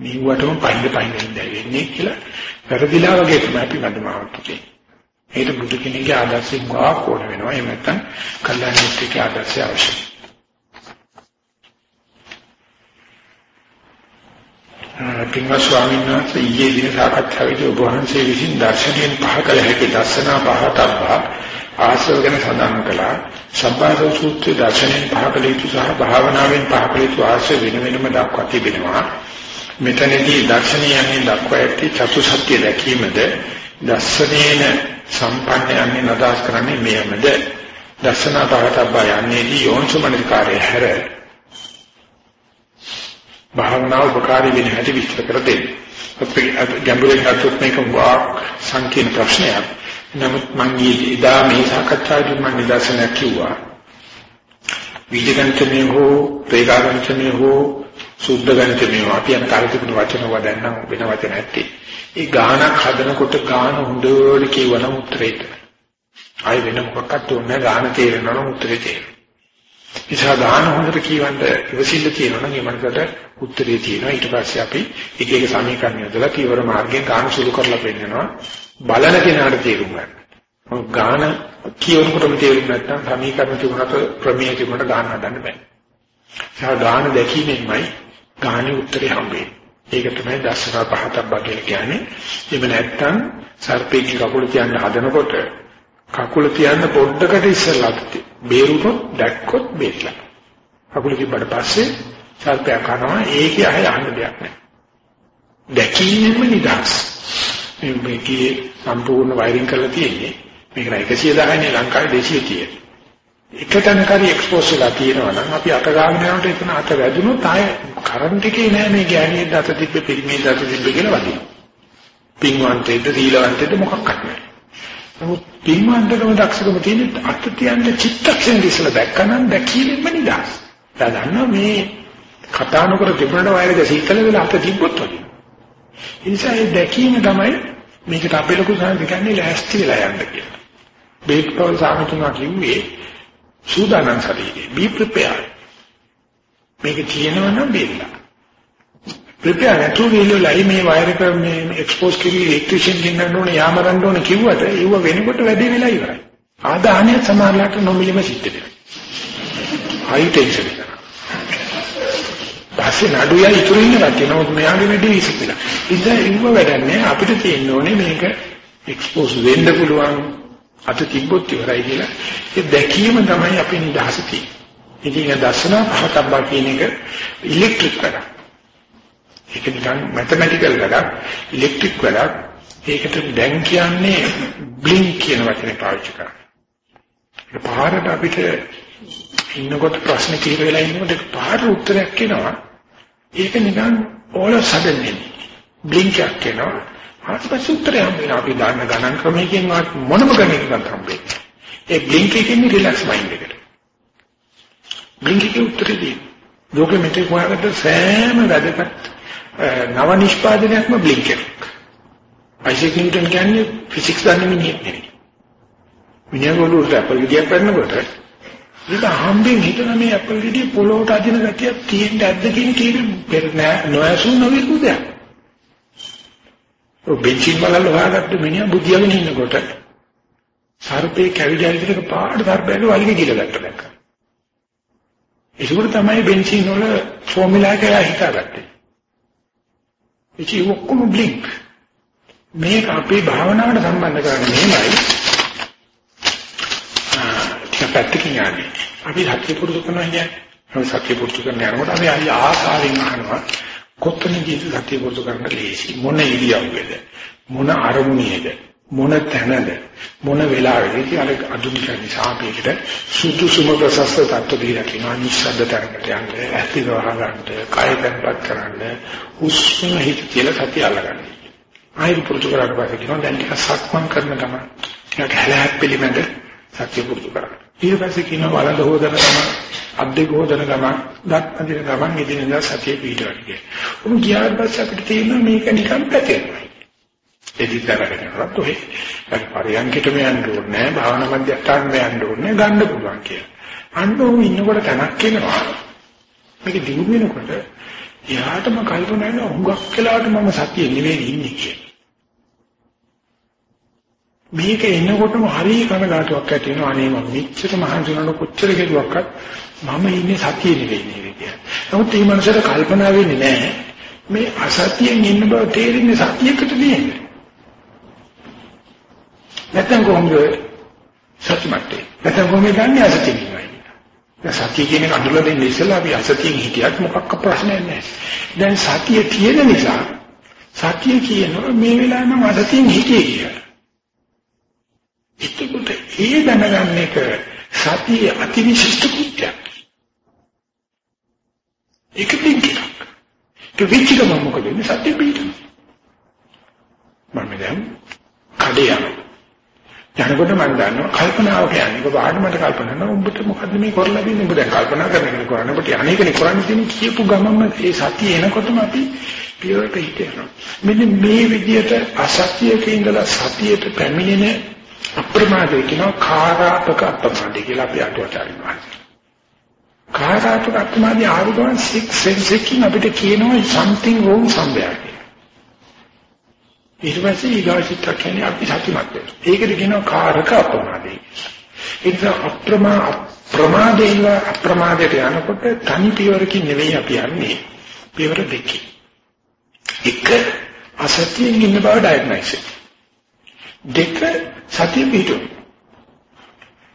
නිව්වටම පයින් පයින් ඉඳලා කියලා වැරදිලා වගේ තමයි අපි වැඩමාවක් කියන්නේ. ඒක බුදු කෙනෙක්ගේ ආදර්ශයෙන් ගාක් ඕන වෙනවා. එහෙම නැත්නම් කල්යාණ මිත්‍රගේ ආදර්ශය අවශ්‍යයි. පින්වත් ස්වාමීන් වහන්සේ ඊයේ දින සාකච්ඡාවේදී ඔබ වහන්සේ විසින් දර්ශනයෙන් පහ කළ හැකි දර්ශනා පහතබ්බා ආශ්‍රව ගැන සඳහන් කළා. සබ්බාසව සූත්‍රයේ දර්ශනයෙන් පහ කළ යුතු සහ භාවනාවෙන් පහ කළ යුතු ආශ්‍රව වෙන වෙනම දක්වා තිබෙනවා. මෙතනදී දර්ශනීයයෙන් දක්වා ඇති චතුසත්‍ය දැකීමද දර්ශනේන සම්පන්න යන්නේ නදාස් කරන්නේ මෙයමද දර්ශනා පහතබ්බා යන්නේදී යෝනිසමනිකාරය හැර භාවනා උපකාරී වෙන හැටි විස්තර කර දෙන්න. ගැඹුරින් අත්‍යත් මේක වාක් සංකීර්ණ ප්‍රශ්නයක්. නමුත් මම ඊදා මේ සාකච්ඡාවේදී මම නිදර්ශනයක් කිව්වා. විජගන්තමේ හෝ ප්‍රේගාගන්තමේ හෝ සුද්ධ ගන්තමේ හෝ අපි අර කාලතිකුණු වචන වදන්නම් වෙන වචන නැත්තේ. ඒ ගානක් හදනකොට ගාන හොඳට කියවන උත්තරේට. ආයි වෙන මොකක්වත් ඕනේ ගාන තේරෙනවනම් උත්තරේ තේරෙනවා. නිසා ගාන හොඳට කියවන්න ඉවසිල්ල තියෙනවා නම් එමණකට උත්තරේ තියෙනවා. ඊට පස්සේ අපි එක එක සමීකරණ යොදලා පියවර මාර්ගයෙන් ගාන සුළු කරලා පෙන්නනවා. බලන කෙනාට තේරුම් ගන්න. ගාන කියවනකොටම තේරුම් නැත්නම් සමීකරණ තිබුණාට ප්‍රමේය තිබුණාට ගාන හදන්න බෑ. ඒ ගාන දැකීමෙන්මයි ගානේ උත්තරේ හම්බෙන්නේ. ඒක තමයි දර්ශනා පහතක් බගල කියන්නේ. එහෙම නැත්නම් සර්පේගේ කකුල තියන්න හදනකොට කකුල තියන්න පොඩ්ඩකට ඉස්සෙල්ලා බේරුනොත් දැක්කොත් බේරලා. කකුල තිබ්බට පස්සේ සර්පයා කනවා ඒකේ අය යන්න දෙයක් නැහැ. දැකීමෙන්ම නිදහස්. මේකේ සම්පූර්ණ වයරින් කරලා තියෙන්නේ. මේක 110 නේ ලංකාවේ 200 තියෙන්නේ. එක තැනකරි එක්ස්පෝස් වෙලා තියෙනවා නම් අපි අත ගාගෙන යනකොට එතන අත වැදුනොත් ආය කරන්ට් එකේ නෑ මේ ගෑණියෙක් අත තිබ්බ පිරිමියෙක් අත තිබ්බ කියලා වදිනවා. පින්වන්තෙද සීලවන්තෙද මොකක්වත් නෑ. නමුත් පින්වන්තකම දක්ෂකම තියෙන අත තියන්න චිත්තක්ෂණ දිසලා දැක්කනම් දැකීමෙන්ම නිදහස්. දැනන්න මේ කතා නොකර තිබුණට වයරක සීතල වෙලා අත තිබ්බොත් වගේ. ඒ නිසා ඒ දැකීම තමයි මේකට අපේ ලොකු සාහිත්‍ය කියන්නේ ලෑස්ති වෙලා යන්න කියලා. බේක්පෝල් සාමතුමා කිව්වේ සූදානම් ශරීරේ. Be prepared. මේක තියෙනවනම් බෙල්ලා ප්‍රිපෙයාර් නැතුව ගිහලා මේ වයර් එක මේ එක්ස්පෝස් කරි ඉලෙක්ට්‍රිෂියන් ගෙන්නන්න ඕනේ යාමරන්න ඕනේ කිව්වට ඒව වෙනකොට වැඩේ වෙලා ඉවරයි. ආදාහනය සමානලට නොමිලෙම සිද්ධ වෙනවා. හයි ටෙන්ෂන් එක. පස්සේ නඩුයයි ඉතුරු ඉන්න කට්ටිය නමුත් මෙයාගේ වැඩේ ඉස්සෙල්ලා ඉතින් ඒව වැඩන්නේ අපිට තියෙන්න ඕනේ මේක එක්ස්පෝස් වෙන්න පුළුවන් අත තිබ්බොත් ඉවරයි කියලා ඒ දැකීම තමයි අපේ නිදහස තියෙන්නේ. ඉතින් ඒ දර්ශන පහතබ්බා කියන එක ඉලෙක්ට්‍රික් වැඩක්. ඒක නිකන් මැතමැටිකල් වැඩක්, ඉලෙක්ට්‍රික් වැඩක්. ඒකට දැන් කියන්නේ බ්ලින්ක් කියන වචනේ පාවිච්චි කරනවා. ඒ පාරට අපිට ඉන්නකොට ප්‍රශ්න කීර වෙලා ඉන්නකොට පාර උත්තරයක් එනවා. ඒක නිකන් all of sudden බ්ලින්ක් එකක් එනවා. ආස්පස් උත්තරය හම්බෙනවා. අපි දාන්න ගණන් ක්‍රමයකින් මොනම ගණනකින්වත් හම්බෙන්නේ. ඒ බ්ලින්ක් එකකින් රිලැක්ස් මයින්ඩ් එකට. බ්ලින්ක් එකේ උත්තරේදී ලෝකෙ මෙතේ හොයාගත්ත සෑම වැදගත් නව නිෂ්පාදනයක්ම බ්ලින්ක් එකක්. අයිසෙක් නිව්ටන් කියන්නේ ෆිසික්ස් දන්නේ මිනිහෙක් නෙවෙයි. මිනිහගොල්ලෝ ඇපල් ගෙඩියක් ගන්නකොට ඒක හම්බෙන් හිතන මේ ඇපල් ගෙඩිය පොළොවට අදින ගතියක් තියෙන්න ඇද්ද කියන කීර නොඇසු නොවිසු දෙයක්. ඔය බෙන්චින් බලලා හොයාගත්ත මිනිහා බුදියාගෙන ඉන්නකොට සර්පේ කැවිලා විතරක පාඩ සර්පයක වලිග ගිල ගත්ත දැක්කා. ඒකවල තමයි බෙන්චින් වල ෆෝමියුලා කියලා හිතාගත්තේ. ඒක ඔක්කොම බ්ලින්ක්. මේක අපේ භාවනාවට සම්බන්ධ කරන්නේ මෙහෙමයි. ටික පැත්තකින් යන්නේ. අපි සත්‍ය පුරුදු කරනවා කියන්නේ. අපි සත්‍ය පුරුදු කරන යනකොට අපි අය ආකාරයෙන් අහනවා කොතනදී සත්‍ය පුරුදු කරන්න ලේසි? මොන ඉරියව්වේද? මොන අරමුණේද? මොන තැනද? මොන වෙලාවෙද? අර අදුනික නිසාපේකට සුදුසුම ප්‍රසස්ත තත්ත්ව දීලා කියනවා නිස්සද්ද තරකට යන්න ඇතිව වහගන්න කය තැන්පත් කරන්න හුස්ම හිත කියලා සතිය අල්ලගන්න. ආයෙත් පුරුදු කරාට පස්සේ කියනවා. දැන් ටිකක් සක්මන් කරන ගමන්. ටිකක් හැලහැප් පිළිමැද සත්‍ය පුරුදු කරා. ඊට පස්සේ කියනවා වළඳ හොදන ගමන් අද්දෙක හොදන ගමන් දත් අදින ගමන් ඉදිරියදා සතිය පිටවල කියලා. උන් ගියාට පස්සේ අපිට තේරෙනවා මේක නිකන් පැටෙනවා. එදිතරගෙන කරත් ඔය පරියන්කිටම යන්න ඕනේ නෑ භාවනා මධ්‍යස්ථානෙම යන්න ඕනේ ගන්න පුළුවන් කියලා. අන්න ඔහු ඉන්නකොට තනක් එනවා. මේක දිනු වෙනකොට එයාටම කල්පනා වෙනවා හුඟක් වෙලාවට මම සතිය නෙවෙයි ඉන්නේ කියලා. මේක එනකොටම හරිය කනගාටුවක් ඇති වෙනවා අනේ මම මෙච්චර මහන්සි වෙනකොට කොච්චර කෙරුවක්වත් මම ඉන්නේ සතිය නෙවෙයි නේද කියලා. නමුත් මේ මනසට කල්පනා වෙන්නේ නැහැ මේ අසතියෙන් ඉන්න බව තේරෙන්නේ සතියකට නේද? නැත්නම් කොහොමද සත්‍යමත් නැත්නම් කොහොමද ගන්නේ අසතියෙන් ඉන්නවයි. දැන් සතිය කියන එක අඳුර දෙන්න ඉස්සෙල්ලා අපි අසතියෙන් හිටියත් මොකක්ක ප්‍රශ්නයක් නැහැ. දැන් සතිය තියෙන නිසා සතිය කියනවා මේ වෙලාවේ මම අසතියෙන් හිටියේ කියලා. එතකොට ඒ දැනගන්න එක සතිය අතිවිශිෂ්ට කෘත්‍යයක්. ඒක දෙකක්. ඒ විචිකම මොකද මේ සතිය පිට. මම දැන් කඩේ යනවා. යනකොට මම දන්නවා කල්පනාව කියන්නේ ඔබ ආඩ මට කල්පනා කරනවා උඹට මොකද්ද මේ කරලා දෙන්නේ ඔබ දැන් කල්පනා කරන එක කරන්නේ ඔබට අනේකනේ කරන්නේ තියෙන කියපු ගමන්ම ඒ සතිය එනකොටම අපි පියවරට හිටියනවා මෙන්න මේ විදිහට අසතියක ඉඳලා සතියට පැමිණෙන අප්‍රමාදේ කියනවා කාරාපක අප්‍රමාදේ කියලා අපි අටුවචාරින් වහන්සේ. කාරාපක අප්‍රමාදේ ආවගමන් six sense එකකින් අපිට කියනවා something wrong somewhere කියලා. ඊට පස්සේ ඊගාසිත කියන්නේ අපි සතුටුමත් වෙනවා. ඒකද කියනවා කාරක අප්‍රමාදේ. ඒ නිසා අප්‍රමා ප්‍රමාදේල අප්‍රමාදයට යනකොට තනි පියවරකින් නෙවෙයි අපි යන්නේ. පියවර දෙකකින්. එක අසතියෙන් ඉන්න බව ඩයග්නොසිස්. දෙක සතිය පිටු.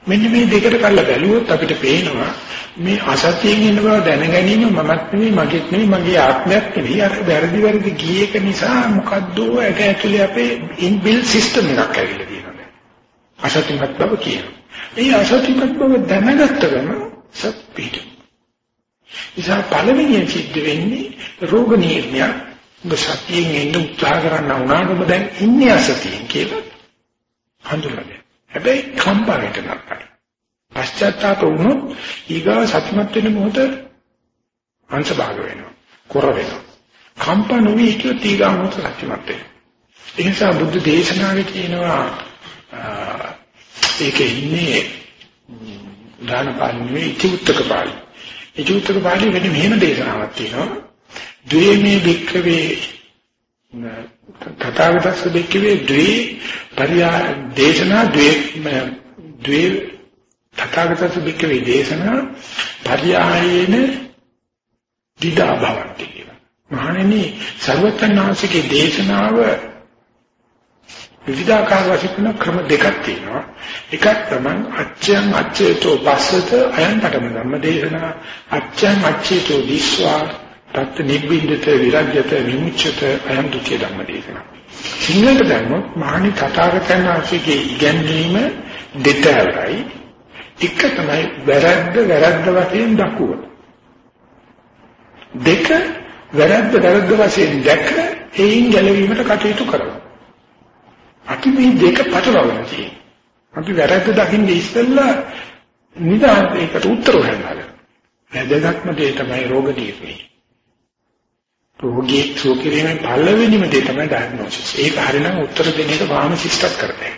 මෙන්න මේ දෙකට කල්ලා බැලුවොත් අපිට පේනවා මේ අසතියෙන් ඉන්න බව දැන ගැනීම මමත් නෙවෙයි මගේත් නෙවෙයි මගේ ආත්මයක් නෙවෙයි අර වැරදි වැරදි ගියේක නිසා මොකද්ද ඒක ඇතුලේ අපේ ඉන්බිල් සිස්ටම් එකක් ඇවිල්ලා තියෙනවා. අසතියකට බව කියනවා. මේ අසතියකට බව දැනගත්ත ගමන් සත් පිටු. ඉතින් පළවෙනියෙන් සිද්ධ වෙන්නේ රෝග නිర్ణය. ඔබ සතියෙන් ඉන්න උත්සාහ කරන්න උනාට ඔබ දැන් ඉන්නේ අසතියෙන් කියලා හඳුනගන්න. හැබැයි කම්පාවට නරකයි. පශ්චාත්තාප වුණොත් ඊගා සත්‍යමත් වෙන මොහොත අංශ භාග වෙනවා. කොර වෙනවා. කම්පා නොවි හිටියොත් ඊගා මොහොත සත්‍යමත් වෙනවා. ඒ නිසා බුද්ධ දේශනාවේ කියනවා ඒකේ ඉන්නේ දානපාලිනේ ඉතිඋත්තක පාළි. ඉතිඋත්තක පාළි වෙන මෙහෙම දේශනාවක් තියෙනවා. ද්වේමේ භික්ඛවේ තථාගතස්ස දෙක්කවේ ද්වේ පරියා දේශනා ද්වේ ද්වේ තථාගතස්ස දෙක්කවේ දේශනා පරියායේන විදා භවන්ති කියලා. මහණෙනි ਸਰවඥාන්සේගේ දේශනාව විවිධාකාර වශයෙන් ක්‍රම දෙකක් තියෙනවා. එකක් තමයි අච්ඡං අච්ඡේතෝ පස්සත අයන් පටම ධම්ම දේශනා අච්ඡං අච්ඡේතෝ දිස්වා තත් නිබ්බින්දත විරජ්‍යත විමුච්ඡත අයම් දුක්ඛ ධම්ම දේශනා. සිංහලට දැම්මොත් මහණි තථාගතයන් වහන්සේගේ ඉගැන්වීම දෙතරයි. එක තමයි වැරද්ද වැරද්ද වශයෙන් දක්වුව. දෙක වැරද්ද වැරද්ද වශයෙන් දැක එයින් ගැලවීමට කටයුතු කරනවා. අපි මේ දෙක පටලවගෙන තියෙනවා. අපි වැරද්ද දකින්න ඉස්සෙල්ලා නිදාන ඒකට උත්තර හොයනවා. වැදගත්ම දේ තමයි රෝග නිర్ణය. රෝගී සුව කිරීමේ පළවෙනිම දේ තමයි ඩයග්නොසිස්. ඒක හරිනම් උත්තර දෙන එක ෆාමසිස්ට්ට කරන්නේ.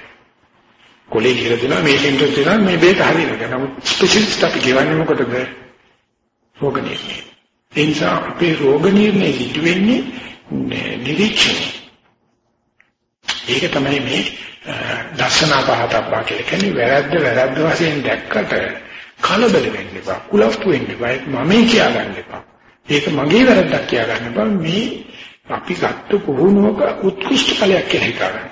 කොලේ කියලා දෙනවා මේ සෙන්ටර් දෙනවා මේ බේත හරියට. නමුත් ස්පෙෂලිස්ට් අපි ගෙවන්නේ මොකටද? රෝග නිర్ణය. ඒ නිසා අපේ රෝග නිర్ణය සිදු වෙන්නේ නිරීක්ෂණය. ඒක තමයි මේ දර්ශනා පහතබ්බා කියලා කියන්නේ වැරද්ද වැරද්ද වශයෙන් දැක්කට කලබල වෙන්න එපා. කුලප්පු වෙන්න එපා. මම කියාගන්න එපා. ඒක මගේ වැරද්දක් කියලා ගන්න බෑ මේ අපි ගත්ත පුහුණුවක උත්කෘෂ්ඨ ඵලයක් කියලා හිතාගන්න.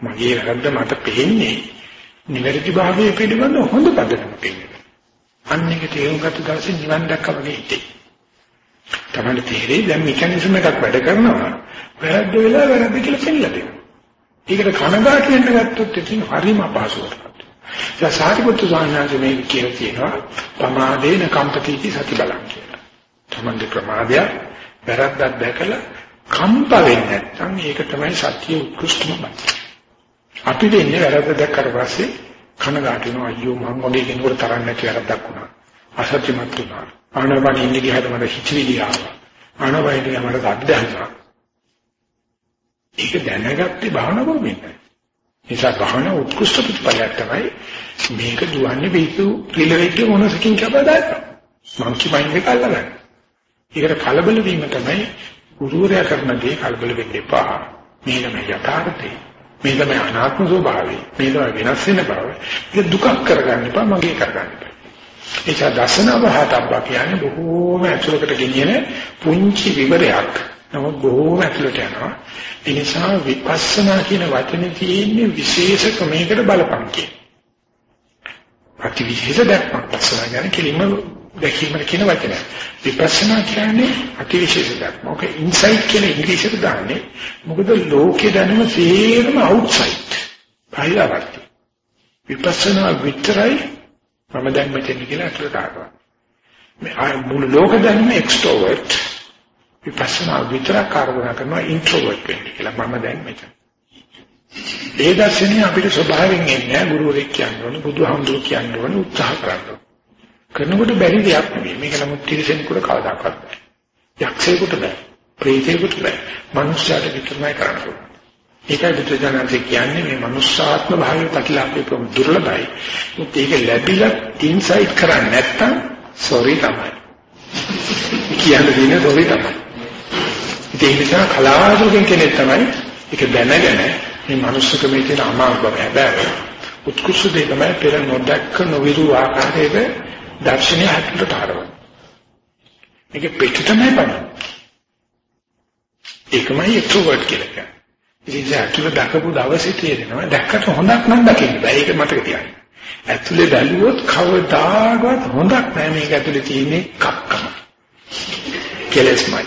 මගේ වැරද්ද මට පෙන්නේ නිවැරදි භාවයේ පිළිබඳ හොඳ පදනමක් තියෙනවා. අන්න ඒක තේරුම් ගත්ත දවසේ නිවන් දැක්කා වගේ හිතේ. තමයි තේරෙයි දැන් මෙකැනිසම් එකක් වැඩ කරනවා වැරද්ද වෙලා වැරද්ද කියලා පෙන්නලා දෙනවා. ඒකට කනගාටු වෙන්න ගත්තොත් ඉතින් හරිම අපහසුවක්. දැන් සාරිපුත්තු ස්වාමීන් වහන්සේ මේක කියලා තියෙනවා ප්‍රමාදේන කම්පතිති සති බලං කියලා. තමන්ගේ ප්‍රමාදය වැරද්දක් දැකලා කම්ප වෙන්නේ නැත්නම් ඒක තමයි සත්‍ය උත්කෘෂ්ඨම බව. අපි දෙන්නේ වැරද්ද දැක්කට පස්සේ කනගාටු වෙනවා අයියෝ මම වගේ කෙනෙකුට තරන්න නැති වැරද්දක් වුණා. අසත්‍යමත් වුණා. ආනවන ඉන්නේ ගියහම මට හිතවිලි ආවා. ආනවයින් මට සද්ද ඇහුණා. ඒක දැනගත්තේ භාවනා කරමින්. නිසා භාවනා උත්කෘෂ්ඨ ප්‍රතිපලයක් තමයි මේක දුවන්නේ බීතු රිලෙවෙච්ච මොනසකින් කබදායි. මං කිමයින් එක අල්ලගන්න. ඒකට කලබල වීම තමයි ගුරුවරයා කරන දේ කලබල වෙන්න එපා. මේ තමයි යථාර්ථය. මේ තමයි අනාත්ම ස්වභාවය. මේ තමයි වෙනස් වෙන බව. ඒක දුකක් කරගන්න එපා මගේ කරගන්න එපා. ඒක දසන වහතබ්බ කියන්නේ බොහෝම ඇතුළකට ගෙනියන පුංචි විවරයක්. නමුත් බොහෝම ඇතුළට යනවා. ඒ නිසා විපස්සනා කියන වචනේ තියෙන්නේ විශේෂ ක්‍රමයකට බලපං කියන. ප්‍රතිවිශේෂ දැක්මක් පස්සනා කියන්නේ කෙලින්ම දැකීමට කියන වචනය. විපස්සනා කියන්නේ අතිවිශේෂ දැක්ම. ඔක ඉන්සයිට් කියලා ඉංග්‍රීසියට දාන්නේ. මොකද ලෝකේ දැනුම සේරම අවුට්සයිඩ්. බාහිරවට. විපස්සනා විතරයි මම දැන් මෙතන කියලා අතුලට ආවා. මේ මුළු ලෝක දැනුම එක්ස්ට්‍රෝවර්ට්. විපස්සනා විතරක් කාර්යනා කරනවා ඉන්ට්‍රෝවර්ට් වෙන්නේ කියලා මම දැන් මෙතන. ඒ දර්ශනය අපිට ස්වභාවයෙන් එන්නේ ගුරුවරයෙක් කියනවනේ බුදුහාමුදුරුවෝ කියනවනේ උත්සාහ කරනවා. කරනකොට බැරි දෙයක් නෙවෙයි. මේක නමුත් තිරසෙනෙකුට කවදාකවත් බෑ. යක්ෂයෙකුට බෑ. ප්‍රේතයෙකුට බෑ. මනුෂ්‍යයාට විතරමයි කරන්න පුළුවන්. ඒකයි බුදුජානකේ කියන්නේ මේ මනුෂ්‍යාත්ම භාවය ප්‍රතිලාභේ ප්‍රම දුර්ලභයි. ඒත් ඒක ලැබිලා ඉන්සයිට් කරන්නේ නැත්තම් සෝරි තමයි. කියන්නේ දිනේ සෝරි තමයි. ඒ නිසා කලාතුරකින් කෙනෙක් තමයි ඒක දැනගෙන මේ මනුෂ්‍යකමේ තියෙන අමාරු බව හැබැයි උත්කෘෂ්ඨ දේ තමයි පෙර නොදැක්ක නොවිරු ආකාරයේ දර්ශනය හටට හරවන. මේක පිට තමයි බලන්නේ. ඒකමයි එක්ස්ට්‍රෝවර්ට් කියලා කියන්නේ. ඉතින් අතුල දකපු දවසේ තේරෙනවා දැක්කට හොඳක් නම් දකින්න බෑ. ඒක මතක තියාගන්න. ඇතුලේ බැලුවොත් කවදාකවත් හොඳක් නෑ මේක ඇතුලේ තියෙන්නේ කක්කම. කෙලස්මයි.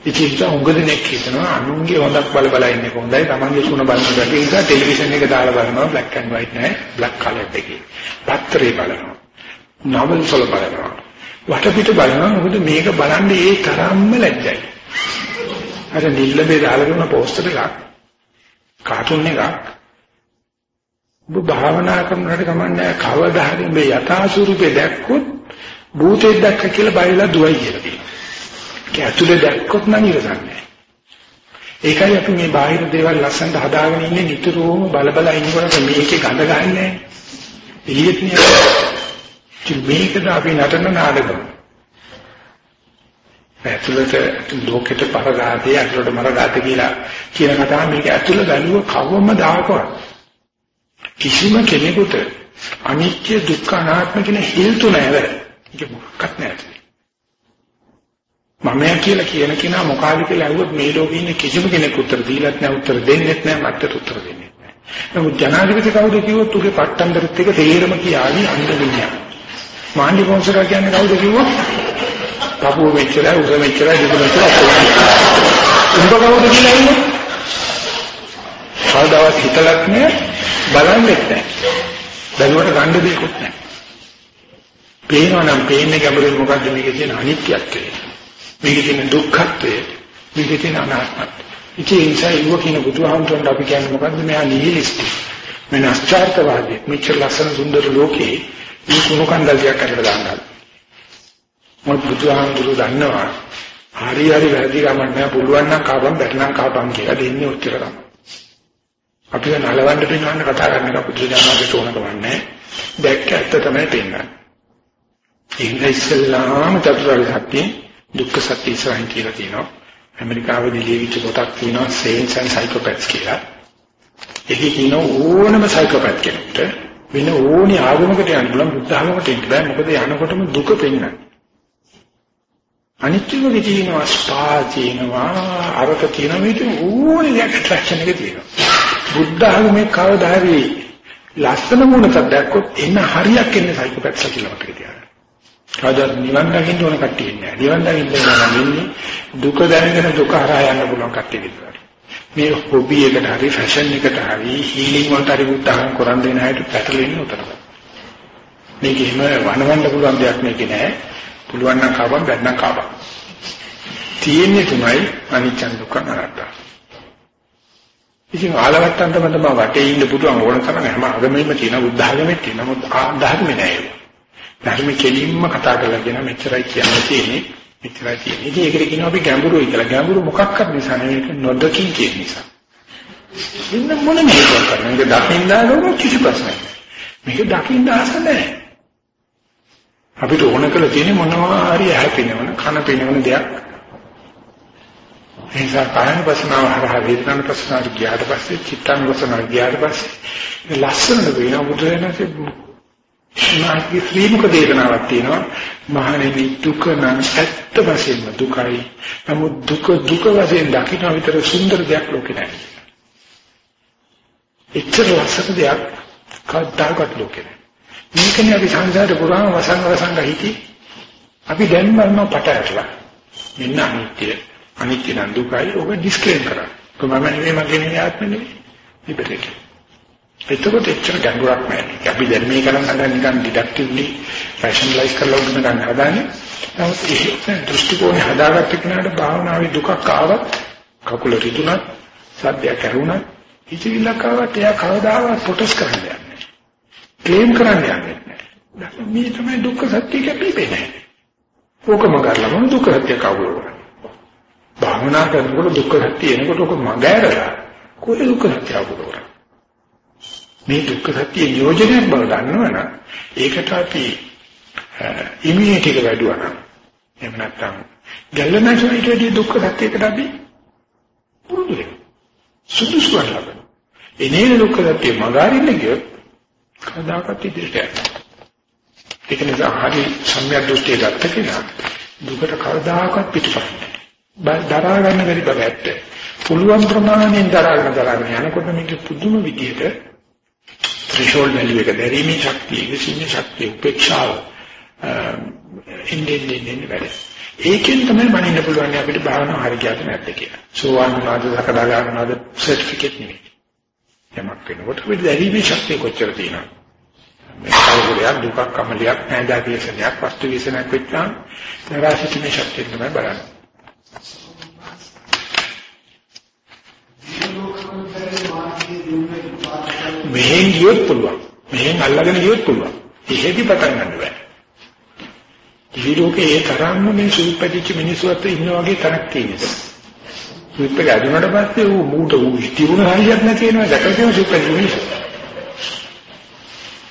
ඉතින් උංගදෙනෙක් හිතනවා අනුන්ගේ හොඳක් බල බල ඉන්නේ කොහොඳයි Tamange සුණ බලන කොට ඒක ටෙලිවිෂන් එක දාලා බලනවා black and white නෑ black color එකේ. පත්‍රේ බලනවා. නවල් වල බලනවා. වටපිට බලනවා මොකද මේක බලන්නේ ඒ තරම්ම ලැජ්ජයි. අර නිල්ලබේ දාලා කරන පෝස්ටර් එකක් කාටුන් එකක් ඔබ භාවනා කරනකොට කමන්නේ කවදා හරි මේ යථා ස්වරූපේ දැක්කොත් භූතේ දැක්ක කියලා බයලා දුවයි කියලා තියෙනවා. ඒක ඇතුලේ දැක්කොත් නම් ඉවසන්නේ. ඒකයි අපි මේ බාහිර දේවල් ලස්සනට හදාගෙන ඉන්නේ නිතරම බල බල ඉන්නකොට මේකේ ගඳ ගන්නෑ. එළියට නියම ඉතින් මේකද අපි නටන නාටකම. ඇතුළත ලෝකෙට පරගාතේ ඇතුළට මරගාතේ කියලා කියන කතාව මේක ඇතුළ බැලුව කවම දාකවත් කිසිම කෙනෙකුට අනිත්‍ය දුක්ඛ අනාත්ම කියන හේතු නැහැ. ඒක මොකක්වත් නැහැ. මමයා කියලා කියන කෙනා මොකාද කියලා අහුවොත් මේ ලෝකේ ඉන්න කිසිම කෙනෙක් උත්තර දීලත් නැහැ උත්තර දෙන්නෙත් නැහැ මත්තට උත්තර දෙන්නේ නැහැ. නමුත් ජනාධිපති කවුද කිව්වොත් උගේ පට්ටම්බරත් එක තේරම කියාවි අන්ධ විඤ්ඤාණය. මාණ්ඩි පොන්සලා කියන්නේ කවුද කිව්වොත්? කපුව මෙච්චරයි උස මෙච්චරයි දුක මෙච්චරයි. උඹ කවුද කියලා ඉන්නේ? කවදාවත් හිතලත් නෑ බලන්නෙත් නෑ. බැලුවට ගන්න දෙයක්වත් නෑ. පේනවා නම් පේන්නේ ගැඹුරින් මොකද්ද මේකේ තියෙන අනිත්‍යත්වය. මේකේ තියෙන දුක්ඛත්වය. මේකේ තියෙන අනාත්මත්වය. ඉතින් ඒ නිසා ඉව කියන බුදුහාමුදුරන්ට අපි කියන්නේ මොකද්ද මෙහා නිහිලිස්ටි. මේ නැස්චාර්තවාදී මෙච්චර ලස්සන සුන්දර ලෝකේ මේ කුණු කන්දල් ටිකක් අරගෙන දාන්නවා. මොකද බුදුහාමුදුරු දන්නවා හරි හරි වැරදි ගමන් නෑ පුළුවන් නම් කාපම් බැටනම් කාපම් කියලා දෙන්නේ ඔච්චර තමයි. අපිට නලවන්න පින්නවන්න කතා කරන එක බුදුජානකට ඕන කවන්නේ. දැක්ක ඇත්ත තමයි පෙන්වන්නේ. ඉන්න ඉස්සෙල්ලාම චතුරාර්ය සත්‍ය දුක්ඛ සත්‍ය ඉස්සරහින් කියලා තියෙනවා. ඇමරිකාවේදී ලියවිච්ච පොතක් තියෙනවා Saints and Psychopaths කියලා. ඒකේ කියන ඕනම සයිකෝපැත් කෙනෙකුට වෙන ඕනි ආගමකට යන්න පුළුවන් බුද්ධ ආගමකට ඉන්න බෑ මොකද යනකොටම දුක පෙන්නන්නේ. අනිත්‍යම විදිනවා ස්පා තියෙනවා අරක තියෙනවා මේක ඕනි ඇට්‍රැක්ෂන් එක තියෙනවා. බුද්ධ ආගමේ කවදා හරි ලස්සන මොනක් දැක්කොත් එන්න හරියක් එන්නේ සයිකෝපැත්ලා කියලා මතක තියාගන්න. කවදාවත් නිවන් දකින්න ඕන කට්ටිය ඉන්නේ නැහැ. නිවන් දකින්න නම් ඉන්නේ දුක දැනගෙන දුක හරහා යන්න පුළුවන් කට්ටිය විතරයි. මේ හොබි එකට හරි ෆැෂන් එකට හරි හීලින් වලට හරි උත්සාහ කරන් දෙන අයට පැටලෙන්නේ උතන. මේක එහෙම වනවන්න පුළුවන් දෙයක් මේකේ නෑ. පුළුවන් නම් කවම් බැන්නම් කවම්. තියෙන්නේ තුමයි අනිච්ච දුක්ඛ අනාත්ම. ඉතින් ආලවට්ටන්ට මම වටේ ඉන්න පුළුවන් ඕන තරම් හැම ආගමෙම තියෙන බුද්ධ ආගමෙත් තියෙන නමුත් ධර්මෙ නෑ ඒක. ධර්මෙ කෙලින්ම කතා කරලා කියන මෙච්චරයි කියන්න තියෙන්නේ මෙච්චරයි තියෙන්නේ. ඉතින් ඒකට කියනවා අපි ගැඹුරුයි කියලා. ගැඹුරු මොකක්වත් නිසා නෙවෙයි නොදකින් කියන නිසා. ඉන්න මොන මේක කරන්නේ? ඒක දකින්න දානොත් කිසි ප්‍රශ්නයක් නෑ. මේක දකින්න ආස නැහැ. අපිට ඕන කරලා තියෙන්නේ මොනවා හරි ඇහැපෙනවන කන පෙනවන දෙයක් නිසා කායන පස්නාව හරහා වේදනාන පස්නාව ගියාට පස්සේ චිත්තාන පස්නාව ගියාට පස්සේ ලස්සනට වෙන බුදුරජාණන්සේ මාගේ ශ්‍රීමුක දේශනාවක් තියෙනවා. මහණෙනි දුක නම් ඇත්ත වශයෙන්ම දුකයි. නමුත් දුක දුක වශයෙන් දකින්න විතර සුන්දර දෙයක් ලෝකේ නැහැ. එච්චර ලස්සන දෙයක් කවදාකවත් ලෝකේ නැහැ. මේකනේ අපි සංසාරේ පුරාම වසංග වසංග හිටි. අපි දැන් මරන පට ඇටලා මෙන්න අනිත්‍යය අනිත්‍ය නම් දුකයි. ඔබ ඩිස්ක්ලේම් කරා. කොහොමද? නෙවෙයි මගේ නෙවෙයි ආත්ම නෙවෙයි. ඉබේක. එතකොට එච්චර ගැඹුරක් නැහැ. අපි දැන් මේ කරන් හදන නිකන් ඩිඩක්ටිව්ලි රෂනලයිස් කරලා උගන ගන්න හදාන්නේ. නමුත් ඒ දෘෂ්ටි කෝණය හදාගත්ත කෙනාට භාවනාවේ දුකක් ආවත් කකුල රිදුනත් සද්දයක් ඇහුණත් ඉතිවිලක් ආවත් එයා කවදාවත් ප්‍රොටෙස්ට් කරන්න යන්නේ නැහැ. ක්ලේම් කරන්න යන්නේ නැහැ. මේ තමයි දුක්ඛ සත්‍ය කැපිපේ නැහැ. ඕකම කරලා මම දුක්ඛ සත්‍ය කවුරු කරන්නේ? භාවනා කරනකොට දුක්ඛ සත්‍ය එනකොට ඔක මග ඇරලා කොහේ දුක්ඛ සත්‍ය අවබෝධ මේ දුක්ඛ සත්‍ය යෝජනයක් බව දන්නවනම් ඒකට අපි ඉමුනිටි එක වැඩුවා නම් එහෙම නැත්නම් ගැලනසුයිට වැඩි දුක්ඛ සත්‍යයකට අපි පුරුදු වෙනවා. සුදුසු කරලා එනේ දුක්ඛ සත්‍ය මගහරින්න ගියොත් කවදාකවත් ඉදිරියට යන්නේ ඒක නිසා හරි සම්‍යක් දෘෂ්ටිය ගත්ත කෙනා දුකට කවදාකවත් පිටපත් දරා ගන්න බැරි බව ඇත්ත. පුළුවන් ප්‍රමාණයෙන් දරාගෙන දරාගෙන යනකොට මේක පුදුම විදියට threshold value එක දැරීමේ ශක්තිය, විසින්නේ ශක්තිය, උපේක්ෂාව ඉන්නේ ඉන්නේ වැඩ. ඒකෙන් තමයි මනින්න පුළුවන් අපිට භාවනාව හරියට නැද්ද කියලා. සෝවාන් වුණාද, සකදාගාමී වුණාද සර්ටිෆිකේට් නෙමෙයි. යමක් වෙනකොට අපිට දැරීමේ ශක්තිය කොච්චර තියෙනවද? මේ කවුරුයක් දුකක් කමලියක් නැදා කියසනයක් වස්තු විසනක් වෙච්චාම තරාසිතේ ශක්තිය තමයි බලන්නේ. මෙහෙන් ගියොත් පුළුවන්. මෙහෙන් අල්ලගෙන ගියොත් පුළුවන්. එහෙදි පටන් ගන්න බෑ. දිවි ලෝකේ ඒ තරම්ම මේ සුප්පදිච්ච මිනිස්සු අතර ඉන්න වගේ තරක් තියෙනවා. සුප්ප ගැදුනට පස්සේ ඌ මූට ඌ ඉතිවුණ හරියක් නැති වෙනවා දැකලා තියෙන සුප්පදිච්ච මිනිස්සු.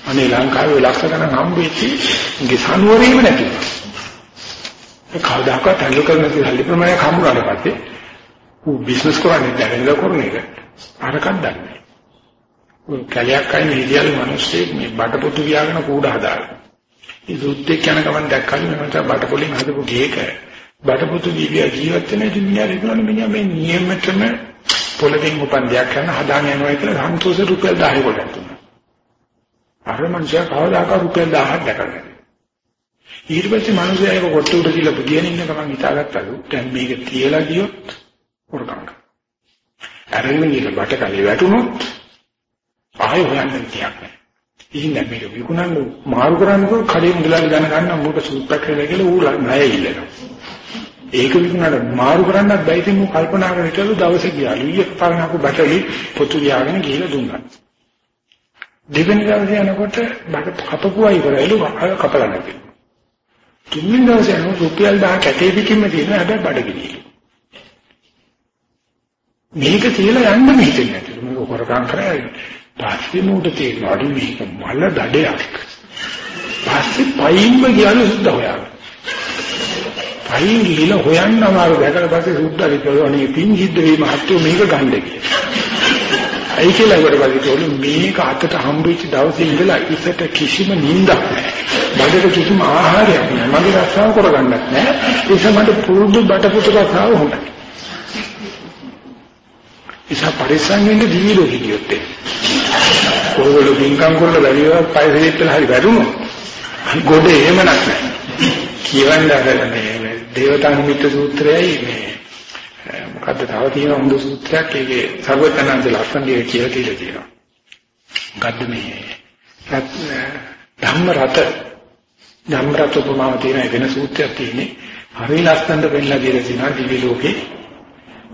අනේ ලංකාවේ ලක්ෂ ගණන් හම්බෙච්චි ගේ සනුවරේම නැති. ඒ කවදාකවත් හඳු කරන සල්ලි ප්‍රමාණයක් හම්බුනාට පස්සේ ඌ බිස්නස් කරන්නේ දැනෙන්න කරන එක. අරකක් දන්නේ. ඔය කැලයක් අයින් ඉදියාලු මිනිස්සෙක් මේ බඩපොතු වියාගෙන කූඩ හදාගන්න. ඒ සුත්තේ යන ගමන් දැක්කම මම තව බඩපොලින් හදපු ගේක බඩපොතු විවිය ජීවත් වෙන ඉතින් මිනිහා රිදුවන මිනිහා මේ නියමතම පොළකින් උපන් දෙයක් කරන හදාගෙන යනවා කියලා සන්තෝෂ රුපියල් 10 කොට දුන්නා. අර මනුස්සයා කවදාකවත් රුපියල් 1000ක් දැකලා ඊට පස්සේ මනුස්සයා ඒක කොට උඩ කියලා බුදියන ඉන්න ගමන් හිතාගත්තලු දැන් මේක තියලා ගියොත් හොරකම් කරනවා. අරගෙන ගිහලා බට කලේ වැටුණොත් ආයෙ හොයන්න දෙයක් නැහැ. ඉතින් දැන් මේක විකුණන්න මාරු කරන්නකො කඩේ මුදලාලි ගන්න ගන්න මොකට සූප්පක් කියලා කියලා ඌ ණය ඉල්ලනවා. ඒක විකුණන්න මාරු කරන්නත් බැයි ඉතින් ඌ කල්පනා කරලා හිටලු දවසේ ගියාලු. ඊයේ පාරණකු බටලි පොතු ගියාගෙන ගිහලා දුන්නා. දෙවෙනි දවසේ යනකොට බට කපපුවා ඉවරයිලු කපලා නැති. තුන්වෙනි දවසේ යනකොට රුපියල් 10 කැටේ පිටින්ම තියෙන හැබැයි බඩගිනිලු. මේක තියලා යන්න මෙහෙන්නේ නැතිලු. මේක හොරකම් කරලා පස්සේ මූට තේරෙනවා අඩු මේක මල දඩයක්. පස්සේ පයින්ම ගියලු සුද්ධ හොයාගෙන. පයින් ගිහලා හොයන්න අමාරු දැකලා පස්සේ සුද්ධ විතර අනේ පින් සිද්ධ වීම හත්තු මේක ගන්න කියලා. අයි කියලා වල වලිතෝලු මේක අතට හම්බෙච්ච දවසේ ඉඳලා ඉසට කිසිම නිින්දක් නැහැ. බඩට කිසිම ආහාරයක් නැහැ. මගේ රස්සාව කරගන්නත් නැහැ. ඒ සමහර පුරුදු බටපුතු රස්සාව හොඳයි. ඉතින් පරිස්සම් වෙන්න දීලෝ හිටියොත් ඒ. කොහොමද පින්කම් කරලා බැරිව පය දෙවිත්ලා හරි වැටුණොත් ගොඩ එහෙම නැහැ. කියවන්න අර මේ දේවතානුමිත්‍ර සූත්‍රයයි මේ මොකද්ද තව තියෙන හොඳ සූත්‍රයක් ඒකේ සර්වඥාන්ත ලස්සනදී කියලා කියලා තියෙනවා. මොකද්ද මේ ධම්ම රත ධම්ම රත උපමාව තියෙන වෙන සූත්‍රයක් තියෙන්නේ හරි ලස්සනට වෙන්නලා දීලා තිනවා දිවි ලෝකේ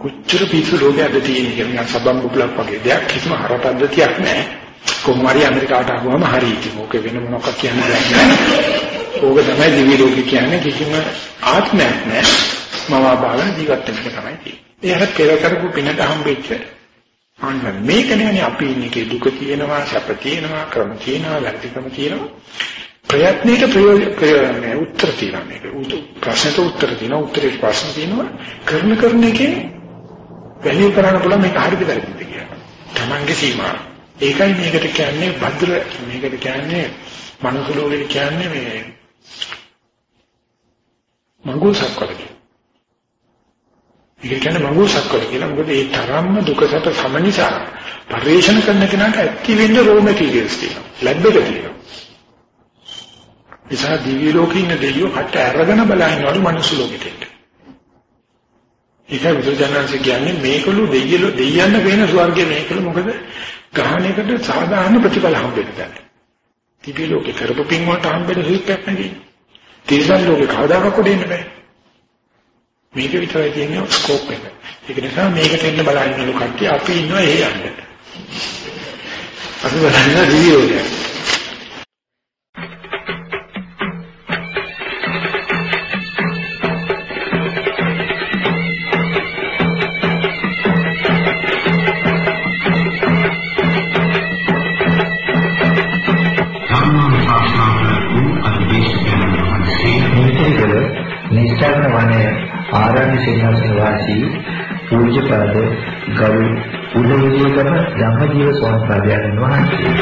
කොච්චර පිස්සු ලෝකයක්ද තියෙන්නේ කියලා නිකන් සබම් බුබලක් වගේ දෙයක් කිසිම හර පද්ධතියක් නැහැ. කොහොම හරි ඇමරිකාවට ආවම හරි ඉතින් ඕක වෙන මොනවක් කියන්න දෙයක් නැහැ. ඕක තමයි දිවි ලෝකේ කියන්නේ කිසිම ආත්මයක් නැහැ. මවාපාගෙන ජීවත් වෙන්න තමයි තියෙන්නේ. ඒ හර පෙර කරපු පිනට හම්බෙච්ච අන්න මේක නෙවෙයි අපි ඉන්නේ දුක තියෙනවා, සැප තියෙනවා, ක්‍රම තියෙනවා, වැරදිකම තියෙනවා. ප්‍රයත්නයක ප්‍රයෝජන උත්තර තියෙනවා මේක. ප්‍රශ්නට උත්තර තියෙනවා, උත්තරේ ප්‍රශ්න තියෙනවා. කරන කරන එකේ වැලිය කරන්න පුළුවන් මේක හරිද වැරදිද කියලා. Tamange සීමා. ඒකයි මේකට කියන්නේ භද්‍ර මේකට කියන්නේ මනුස්ස ලෝකෙට කියන්නේ මේ මඟුල් සක්වල කියලා. ඒක කියන්නේ මඟුල් සක්වල කියලා. මොකද ඒ තරම්ම දුකසට සම නිසා පරිේශන කරන කෙනාට ඇක්ටි වෙන්න රෝ මැටීරියල්ස් තියෙනවා. ලැබ් එක තියෙනවා. නිසා දිව්‍ය ලෝකේ ඉන්න දෙවියෝ කට අරගෙන බලනවලු මනුස්ස ලෝකෙට. ඒකයි බුදුජානන්සේ කියන්නේ මේකලු දෙයියලු දෙයියන්න වෙන ස්වර්ගයේ මේකලු මොකද ගහණයකට සාධාරණ ප්‍රතිඵල හම්බෙන්න දැන්. දිව්‍ය ලෝකේ කරපු පින් වලට හම්බෙන සුඛයක් නෙවෙයි. තිරිසන් ලෝකේ කවදාකවත් දෙන්න බෑ. මේක විතරයි තියෙන්නේ ස්කෝප් එක. ඒක නිසා මේකට එන්න බලන්නලු කට්ටිය අපි ඉන්නවා ඒ යන්න. අපි බලන්න දිව්‍ය ආරණ්‍ය සේනාසන වාසී පූජ්‍යපද ගරු උදවිදේකම ධම්මජීව ස්වාමීන් වහන්සේ.